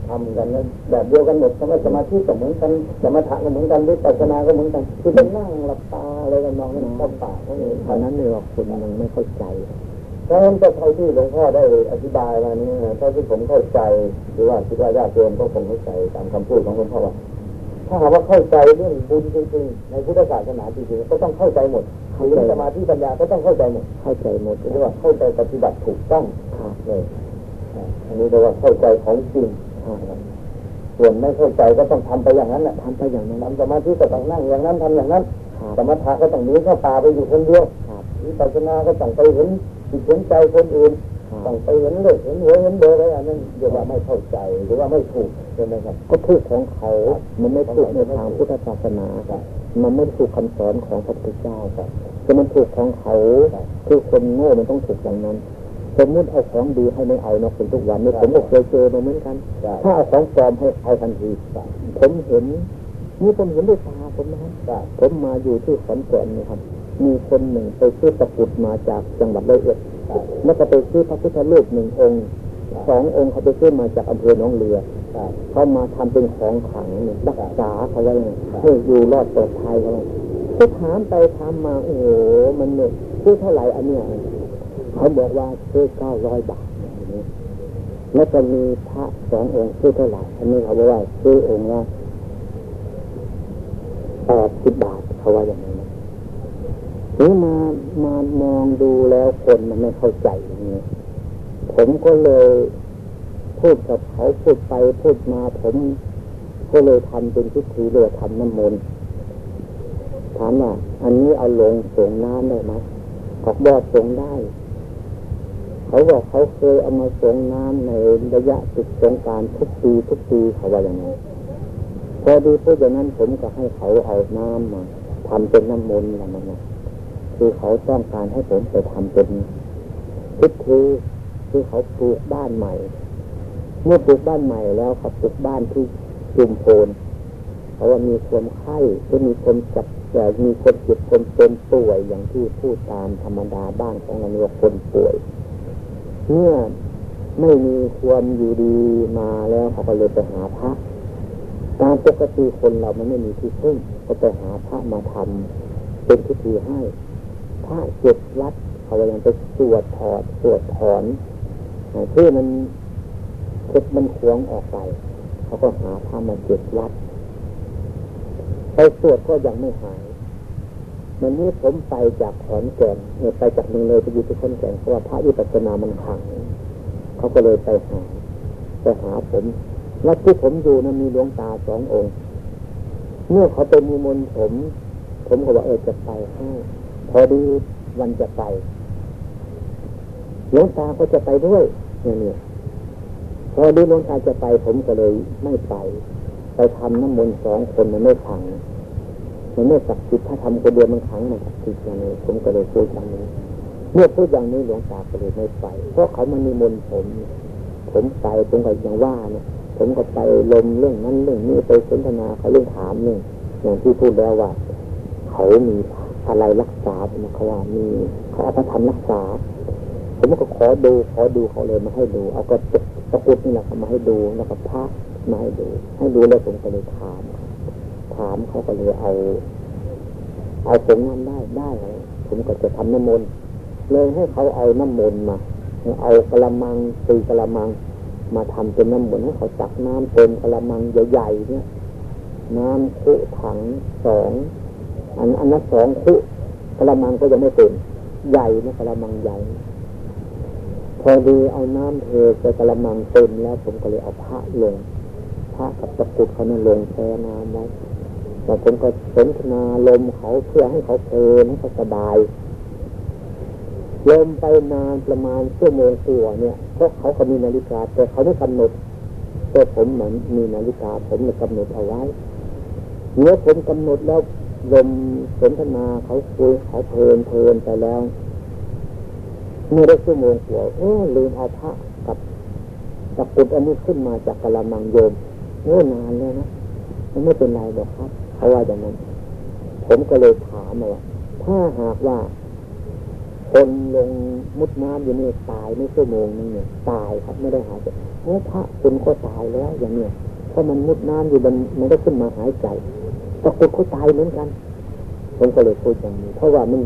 ทำกันแล้วแบบเดียวกันหมดสมาสมาธิก็เหมือนกันสมถะก็เหมือนกันวิปัสสนาก็เหมือนกันคือเป็นนั่งหลับตาอะไรกันมองนั่งตั้งปากเท่านี้เพราะนั้นเลยว่าคุณยังไม่เข้าใจดังนั้นก็เท่าที่หลวงพ่อได้อธิบายมานี้เท่าที่ผมเข้าใจหรือว่าคิดว่าญาติโยมก็คงเข้าใจตามคำพูดของหลวงพ่อว่า ถ้าหากว่าเข้าใจเรื่องบุญจริงๆในพุทธศาสนาจริงๆก็ต้องเข้าใจหมดศีลสมาธิปัญญาก็ต้องเข้าใจหมด เข้าใจหมดเรียกว่าเข้าใจปฏิบัติถูกต้องเลยอันนี้เรียกว่าเข้าใจของจริงส่วนไม่เข้าใจก็ต้องทำไปอย่างนั้นแหละทำไปอย่างนั้นทำสมาธิก็ต้องนั่งอย่างนั้นทำอย่างนั้น สมถะก็ต้องหนีเข้าป่าไปอยู่คนเดียววิปัสสนาก็ต้องไปเห็นจิตเห็นใจคนอื่น ต้องไปเห็นเลือดเห็นหัวเห็นเบอร์อะไรอันนั้นเรียกว่าไม่เข้าใจหรือว่าไม่ถูกใช่ไหมครับ ก็ถูกของเขา มันไม่ถูกในทางพุทธศาสนามันไม่ถูกคำสอนของพระพุทธเจ้าครับแต่มันถูกของเขา คือคนโง่มันต้องถูกอย่างนั้นสมมุติเอาของดีให้ไม่เอาเนาะคนทุกวันนี้ผมก็เคยเจอมาเหมือนกัน ถ้าเอาของปลอมให้เอาทันทีผมเห็นนี่ผมเห็นด้วยตาผมนะครับผมมาอยู่ที่ขอนแก่นนะครับ มีคนหนึ่งไปซื้อตะกุดมาจากจังหวัดร้อยเอ็ดแล้วก็ไปซื้อพระพุทธรูปหนึ่งองค์สององค์เขาไปซื้อมาจากอำเภอหนองเรือเขามาทำเป็นของขังรักษาเขาไว้ให้อยู่รอดปลอดภัยเขาก็ถามไปถามมาโอ้โหมันเนี่ยซื้อเท่าไหร่อันเนี้ยเขาบอกว่าซื้อเก้าร้อยบาทแล้วก็มีพระสององค์ซื้อเท่าไหร่อันนี้เขาบอกว่าซื้อองค์ละแปดสิบบาทเขาว่าอย่างนี้ นี่มามามองดูแล้วคนมันไม่เข้าใจอย่างนี้ผมก็เลยพูดกับเขาพูดไปพูดมาผมก็เลยทำเป็นพิธีเรือทำน้ำมนต์ถามว่าอันนี้เอาลงส่งน้ำได้ไหมเขาบอกส่งได้ เขาบอกเขาเคยเอามาส่งน้ำในระยะติดสงการทุกปีทุกปีเขาว่าอย่างนั้พอดีพูดอย่างนั้นผมก็ให้เขาเอาน้ำมาทำเป็นน้ำมนต์อะไรนั่น คือเขาต้องการให้ผมไปทำเป็นพิธีคือเขาปลูกบ้านใหม่ เมื่อปลูกบ้านใหม่แล้วเขาปลูกบ้านที่จุมโพนเพราะว่ามีความไข้ก็มีความจับแต่มีคนเจ็บคนเป็นป่วยอย่างที่พูดตามธรรมดาบ้านของเราเรียคนป่วยเมื่อไม่มีความอยู่ดีมาแล้วเขาก็เลยไปหาพระตามปกติคนเรามันไม่มีที่พึ่งก็ไปหาพระมาทำเป็นพิธีให้ ทระเจ็ดวัดเขายังไปสวดถอดสวดถอนที่อมันเจ็ดมันขวงออกไป เขาก็หาพระมาเจ็ดวัดไปสวดก็ยังไม่หายมันนี้ผมไปจากขอนแก่นเนี่ยไปจากเมืองเลยไปอยู่ที่ขอนแก่นเพราะว่าพระวิปัสนามันขังเขาก็เลยไปหาไปหาผมวัดที่ผมอยู่นั้นมีหลวงตาสององค์ เมื่อเขาเป็นมีมนผม ผมก็บอกเออจะไปให้ พอดีวันจะไปหลวงตาก็จะไปด้วยเนี่ยเนี่ยพอดีหลวงตาจะไปผมก็เลยไม่ไป ไปทำน้ำมนต์สองคนมันไม่ขังมันไม่ศักดิ์สิทธิ์ถ้าทำคนเดียวมันขังมันศักดิ์สิทธิ์อย่างนี้ผมก็เลยพูดอย่างนี้เมื่อพูดอย่างนี้หลวงตาก็เลยไม่ไป เพราะเขามันมีมนต์ผม ผมไปผมก็อย่างว่าเนี่ยผมก็ไปลมเรื่องนั้นเรื่องนี้ไปสนทนาเขาเรื่องถามเรื่องอย่างที่พูดแล้วว่า เขามี อะไรรักษาเขาว่ามีเขาเอาพระธรรมรักษา ผมก็ขอดูขอดูเขาเลยมาให้ดู เอาก็ตะกุดนี่แหละมาให้ดูแล้วก็พระมาให้ดู ให้ดูแล้วผมก็เลยถาม ถามเขาก็เลยเอา เอาผงน้ำได้ได้เลยผมก็จะทำน้ำมนต์เลยให้เขาเอาน้ำมนต์มาเอากระมังตีกระมัง มาทำเป็นน้ำมนต์ให้เขาจักน้ำเต็มกระมังใหญ่ๆเนี่ย น้ำคุถังสอง อันอันนั้นสองคุกระมังก็ยังไม่เต็มใหญ่นะกระมังใหญ่ พอดีเอาน้ำเทใส่กระมังเต็มแล้ว ผมก็เลยเอาพระลงพระกับตะกุดเขานี่ยลงแช่น้ำไว้แต่ผมก็สนทนาลมเขาเพื่อให้เขาเพลินให้เขาสบายลมไปนานประมาณชั่วโมงตัวเนี่ยเพราะเขาก็มีนาฬิกา แต่เขาไม่กำหนดแต่ผมเหมือนมีนาฬิกาผมเลยกำหนดเอาไว้เมื่อผมกำหนดแล้ว ลมสนทนาเขาคุยเขาเพลินเพลินไปแล้วเมื่อได้ชั่วโมงกว่าเออลืมเอาพระกับตะกุดอันนี้ขึ้นมาจากกะละมังโยมโอ้นานเลยนะมันไม่เป็นไรหรอกครับเขาว่าอย่างนั้น ผมก็เลยถามว่าถ้าหากว่า คนลงมุดน้ำอยู่นี่ตายไม่ชั่วโมงนึงเนี่ยตายครับไม่ได้หายใจโอ้พระคุณก็ตายแล้วอย่างเนี้ยเพราะมันมุดน้ำอยู่มันมันได้ขึ้นมาหายใจ ตะกุดเขาตายเหมือนกันผมก็เลยพูดอย่างนี้ เพราะว่ามัน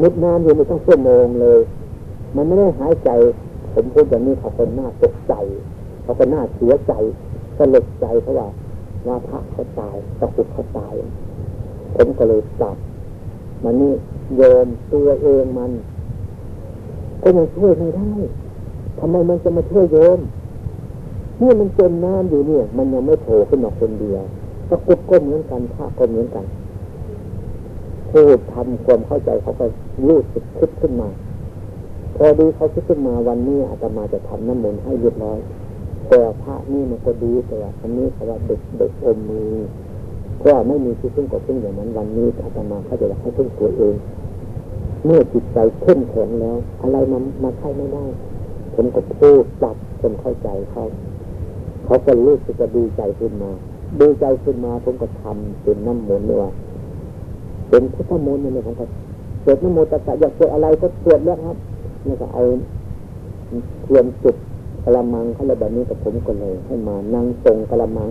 มุดน้ำอยู่ไม่ต้องชั่วโมงเลย มันไม่ได้หายใจ ผมพูดอย่างนี้เขาเป็นหน้าตกใจเขาเป็นหน้าเสียใจสลดใจเพราะว่าว่าพระเขาตายตะกุดเขาตาย ผมก็เลยจับมันนี่โยมตัวเองมันก็ยังช่วยไม่ได้ทำไมมันจะมาช่วยโยมเนี่ยมันจมน้ำอยู่เนี่ย มันยังไม่โผล่ขึ้นมาคนเดียว ตะกุดก็เหมือนกันพระก็เหมือนกันพูดทำความเข้าใจเขาก็รู้สึกคิดขึ้นมาพอดีเขาคิดขึ้นมาวันนี้อาตมาจะทำน้ำมนต์ให้เรียบร้อยแต่พระนี่มันก็ดีแต่ว่าอันนี้เขาว่าเด็กเด็กอมมือก็ไม่มีที่พึ่งก็พึ่งอย่างนั้นวันนี้อาตมาเขาจะให้พึ่งตัวเอง เมื่อจิตใจเข้มแข็งแล้ว อะไรมันมาใช่ไม่ได้ ผมก็พูดจับจนเข้าใจเขาเขาก็รู้สึกจะดีใจขึ้นมา ดูใจขึ้นมาผมก็ทำเป็นน้ำมนต์เลยว่าเป็นพุทธมนต์นี่ผมก็เกิดน้ำมนต์แต่อยากเกิดอะไรก็ตรวจแล้วครับแล้วก็เอาเทียนจุดกระมังเขาเลยแบบนี้กับผมก็เลย ให้มานั่งตรงกระมัง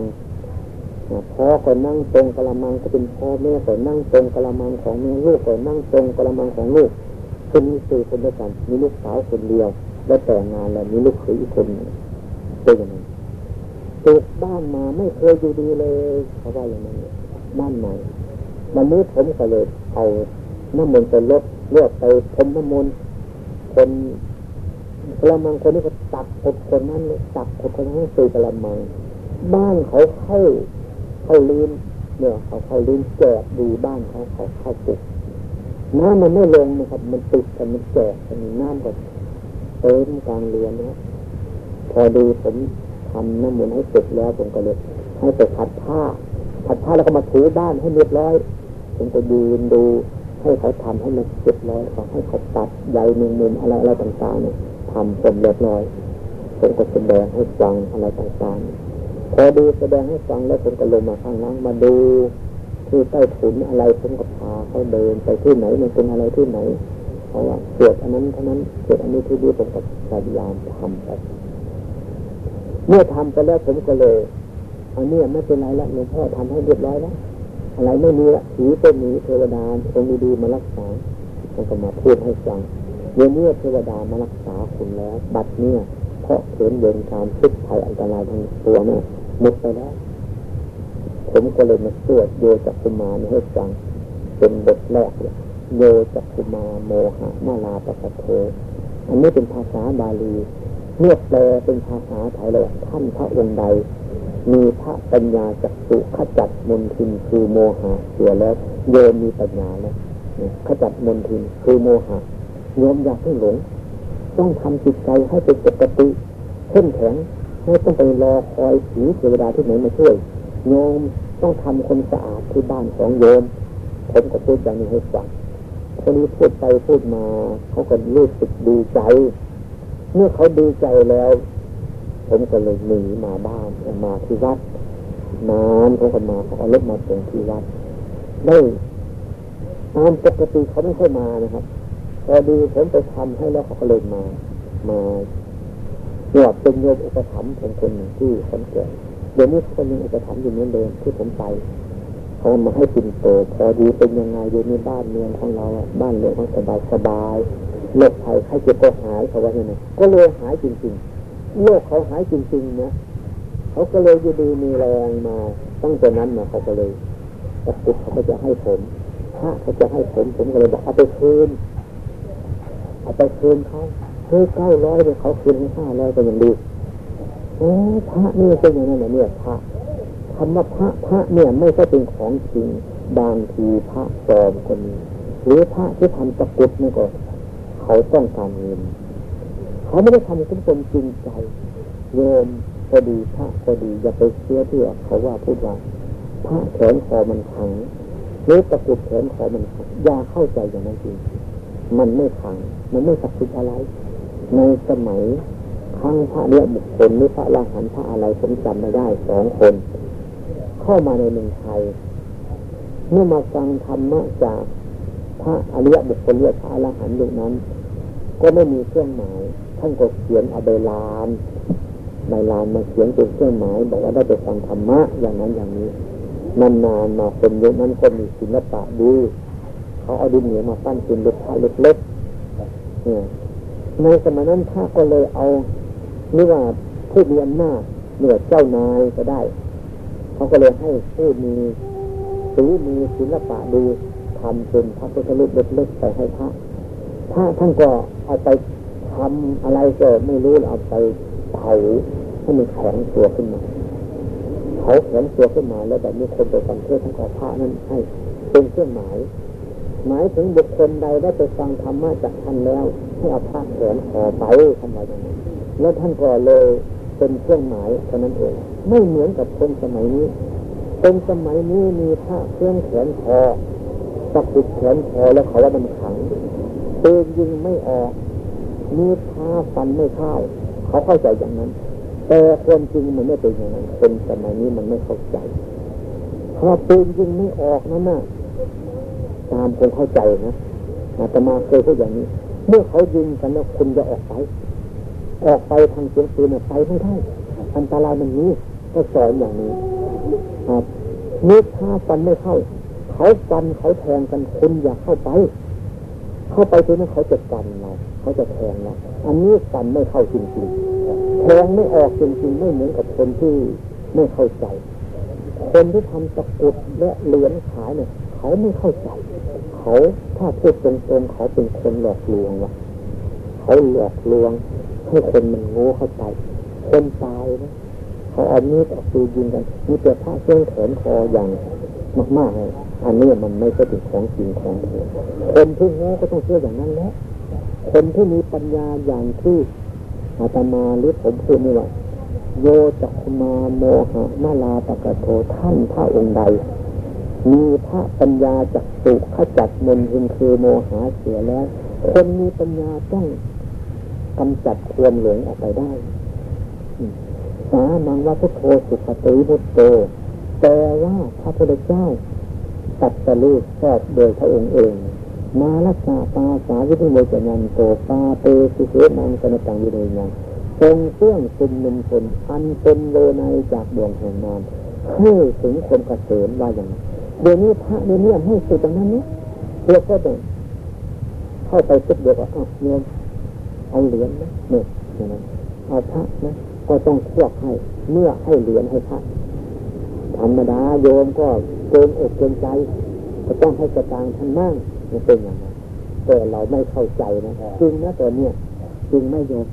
พ่อก็นั่งตรงกระมังก็เป็นพ่อแม่ก็นั่งตรงกระมังของแม่ลูกก็นั่งตรงกระมังของลูกคนมีสี่คนด้วยกันมีลูกสาวคนเดียว แล้วแต่งงานแล้วมีลูกเขยอีกคนเป็นอย่างนั้ นปลูกบ้านมาไม่เคยอยู่ดีเลยเขาว่าอย่างนั้นบ้านใหม่วันนี้ผมก็เลยเอาน้ำมนต์ไปลดเลือกไปพรมน้ำมนต์คนกระมังคนนี้ก็ตักคนคนนั้นเลยตักคนคนนั้นซื้อกระมัง บ้านเขาเข้าเขาลืมเนี่ยเขาเขาลืมแจกดูบ้านเขาเขาเข้าปุกน้ำมันไม่ลงนะครับ มันติดกันมันแจกมันมีน้ำแบบเติมกลางเรือนนะพอดูผม ทำน้ำมนต์ให้เสร็จแล้วผมก็เลยให้ไปขัดผ้าขัดผ้าแล้วก็มาถูบ้านให้เรียบร้อยผมก็ยืนดูให้เขาทำให้มันเรียบร้อยขาให้เขาตัดใยมุมมุมอะไรอะไรต่างๆเนี่ยทำเป็นเรียบร้อยผมก็แสดงให้ฟังอะไรต่างๆพอดูแสดงให้ฟังแล้วผมก็ลงมาข้างล่างมาดูที่ใต้ถุนอะไรผมก็พาเขาเดินไปที่ไหนมันเป็นอะไรที่ไหนเพราะว่าเกิดอันนั้นเท่านั้นเกิดอันนี้ที่ดีผมก็พยายามทำไป เมื่อทำไปแล้วผมก็เลยอันนี้ไม่เป็นไรแล้วหลวงพ่อทำให้เรียบร้อยแล้วอะไรไม่มีละผีเป็นหนีเทวดาองค์ดีๆมารักษามันก็มาพูดให้ฟังเมื่อเมื่อเทวดามารักษาคุณแล้ว บัดเนี่ยเพราะเห็นเดินการพิษภัยอันตรายทางตัวเนี่ยหมดไปแล้วผมก็เลยมาสวดโยจักคุมาให้ฟังเป็นบทแรกเลยโยจักคุมาโมหะนาลาปะกะเทอันนี้เป็นภาษาบาลี เมื่อแปลเป็นภาษาไทยเลยท่านพระองค์ใด มีพระปัญญาจักสุขจัดมนทินคือโมหะเสียแล้วโยมมีปัญญาแล้วขจัดมนทินคือโมหะโยมอยากให้หลง ต้องทำจิตใจให้เป็นปกติเข้มแข็งไม่ต้องไปรอคอยผีเทวดาที่ไหนมาช่วยโยมต้องทำคนสะอาดที่บ้านของโยม ผมก็พูดอย่างนี้ให้ฟังคนนี้พูดไปพูดมาเขาก็รู้สึกดีใจ เมื่อเขาดีใจแล้ว ผมก็เลยหนีมาบ้านมาที่วัดนานเขาก็มาเขาเอารถมาส่งที่วัดได้ตามปกติเขาไม่ค่อยมานะครับพอดีผมไปทำให้แล้วเขาก็เลยมา มาเนี่ยเป็นโยมอุปถัมภ์ผมคนหนึ่งที่คนแก่เดี๋ยวนี้เขาเป็นอุปถัมภ์อยู่เหมือนเดิมที่ผมไปเขามาให้ปินโตพอดีเป็นยังไงอยู่ในบ้านเมืองของเราบ้านเมืองของสบายสบาย โรคภัยไข้เจ็บก็หายเขาว่าอย่างไงก็เลยหายจริงๆโรคเขาหายจริงๆนะเขาก็เลยจะดีมีแรงมาตั้งแต่นั้นมาเขาก็เลยตะกุดเขาก็จะให้ผมพระเขาจะให้ผมผมก็เลยบอกเอาไปคืนเอาไปคืนเขาคือเก้าร้อยเลยเขาคืนให้ห้าร้อยก็ยังดีโอ้พระนี่เป็นอย่างนั้นเหรอเนี่ยพระคำว่าพระพระเนี่ยไม่ใช่เป็นของจริงบางทีพระปลอมคนนี้หรือพระที่ทำตะกุดนี่ก็ เขาต้องการเงินเขาไม่ได้ทำทุกคนจริงใจโยมพอดีพระพอดีอย่าไปเชื่อที่อเขาว่าพูดว่าพระแขนคอมันขังหรือตะกุดแขนคอมันขังอย่าเข้าใจอย่างนั้นจริงมันไม่ขัง มันไม่ศักดิ์สิทธิ์อะไร ในสมัยครั้งพระเนี่ยบุคคลหรือพระราหันพระอะไรผมจำไม่ได้สองคน เข้ามาในเมืองไทยเมื่อมาฟังธรรมะจากพระอริยบุคคลเรียกพระอรหันต์ยุคนั้น ก็ไม่มีเครื่องหมายท่านก็เขียนเอาใบลานใบลานมาเขียนเป็นเครื่องหมาย บอกว่าได้ไปฟังธรรมะอย่างนั้นอย่างนี้นานๆมาคนยุคนั้นก็มีศิลปะดีเขาเอาดินเหนียวมาปั้นเป็นลูกพระเล็กๆเนี่ยในสมัยนั้นพระก็เลยเอานี่ว่าผู้มีอำนาจเหนือเจ้านายก็ได้ เขาก็เลยให้ผู้มีสีมีศิลปะดีทำเป็นพระพุทธรูปเล็กๆไปให้พระ พระท่านก็เอาไปทำอะไรก็ไม่รู้เอาไปเผาให้มันแข็งตัวขึ้นมาเขาแข็งตัวขึ้นมาแล้วแบบนี้คนไปฟังเทศทั้งขอพระนั้นให้เป็นเครื่องหมาย หมายถึงบุคคลใดได้ไปฟังธรรมะจากท่านแล้วให้เอาผ้าแขนขอไปทำไมอย่างนั้นแล้วท่านก็เลยเป็นเครื่องหมายเท่านั้นเองไม่เหมือนกับคนสมัยนี้เป็นสมัยนี้มีผ้าเครื่องแขนคอตะกุดแขนคอแล้วเขาว่ามันข ปืนยิงไม่ออกมีผ้าฟันไม่เข้าเขาเข้าใจอย่างนั้น แต่คนจริงมันไม่เป็นอย่างนั้นคนสมัยนี้มันไม่เข้าใจเพราะปืนยิงไม่ออกนั่นน่ะตามคนเข้าใจนะอาตมาเคยพูดอย่างนี้ เมื่อเขายิงกันแล้วคุณจะออกไป ออกไปทางเสียงปืนไปไม่ได้อันตรายมันนี้ก็สอนอย่างนี้ครับนึกถ้าฟันไม่เข้า เขาฟันเขาแทงกันคุณอย่าเข้าไป เข้าไปตรงนั้นเขาจะกันเราเขาจะแทงเราอันนี้ฟันไม่เข้าจริงๆแทงไม่ออกจริงๆไม่เหมือนกับคนที่ไม่เข้าใจ คนที่ทำตะกุดและเหรียญขายเนี่ย เขาไม่เข้าใจ เขาถ้าพูดตรงๆเขาเป็นคนหลอกลวงวะเขาหลอกลวงให้คนมันโง่เข้าใจคนตายนะเขาเอามีดออกตูยิงกันมีแต่ผ้าเครื่องแขนคออย่าง มากๆเลยอันนี้มันไม่ใช่เป็นของจริงของเถอคนที่โง่ก็ต้องเชื่ออย่างนั้นแหละคนที่มีปัญญาอย่างที่อาตมาหรือผมพูดนี่ว่าโยจักมาโมหะนาลาปะกะโทท่านพระองค์ใด มีพระปัญญาจักสุขจัดมนทินคือโมหะเสียแล้ว คนมีปัญญาต้องกำจัดความหลงออกไปได้สามังว่าพุทโธสุขติพุทโธ แต่ว่าพระพุทธเจ้าตัดสรุปชอบโดยพระองค์เอง มาลักษาปาสาวิทุโมจยันโตปาเตสุเสนังสนตังวิเนยังทรงเครื่องคุมนุมชนอันเป็นโลในจากดวงแห่งนามให้ถึงคนกระเกษมว่าอย่างเดี๋ยวนี้พระเดี๋ยวนี้ให้สุดตรงนั้นนี้เราก็ต้องเข้าไปปุ๊บเดียวก็อ้าวโยมเอาเหรียญนะเนี่ยนั้นเอาพระนะก็ต้องควบให้เมื่อให้เหรียญให้พระ ธรรมดาโยมก็เกินอกเกินใจ ก็ต้องให้กระตางท่านนั่งมันเป็นอย่างนั้นแต่เราไม่เข้าใจนะจริงนะแต่เนี่ยจริงไม่โยม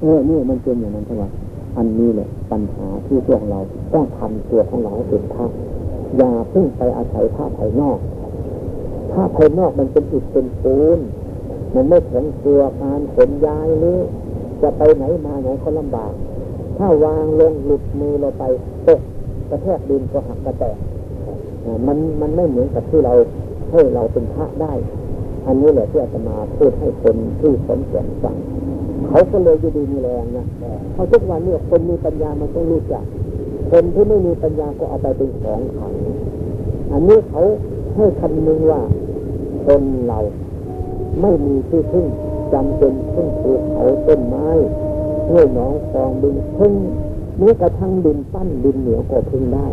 เออเนี่ยมันเป็นอย่างนั้นทั้งวันอันนี้แหละปัญหาที่พวกเราต้องทำตัวของเราให้เป็นพระอย่าเพิ่งไปอาศัยผ้าภายนอกผ้าภายนอกมันเป็นอิฐเป็นปูนมันไม่แข็งตัวการขนย้ายหรือจะไปไหนมาไหนก็ลำบาก ถ้าวางลงหลุดมือเราไปตก กระแทกดินก็หักกระแตกมันมันไม่เหมือนกับที่เราให้เราเป็นพระได้ อันนี้แหละที่อาตมาพูดให้คนที่สนใจฟังเขาก็เลยจะดีมีแรงนะเพราทุกวันนี้คนมีปัญญามันต้องรู้จัก คนที่ไม่มีปัญญาก็เอาไปเป็นของขังอันนี้เขาให้คำนึงว่าคนเราไม่มีที่พึ่งจำเป็นพึ่งภูเขาต้นไม้ห้วยหนองคลองดินพึ่ง แม้กระทั่งดินปั้นดินเหนียวก็พึ่งได้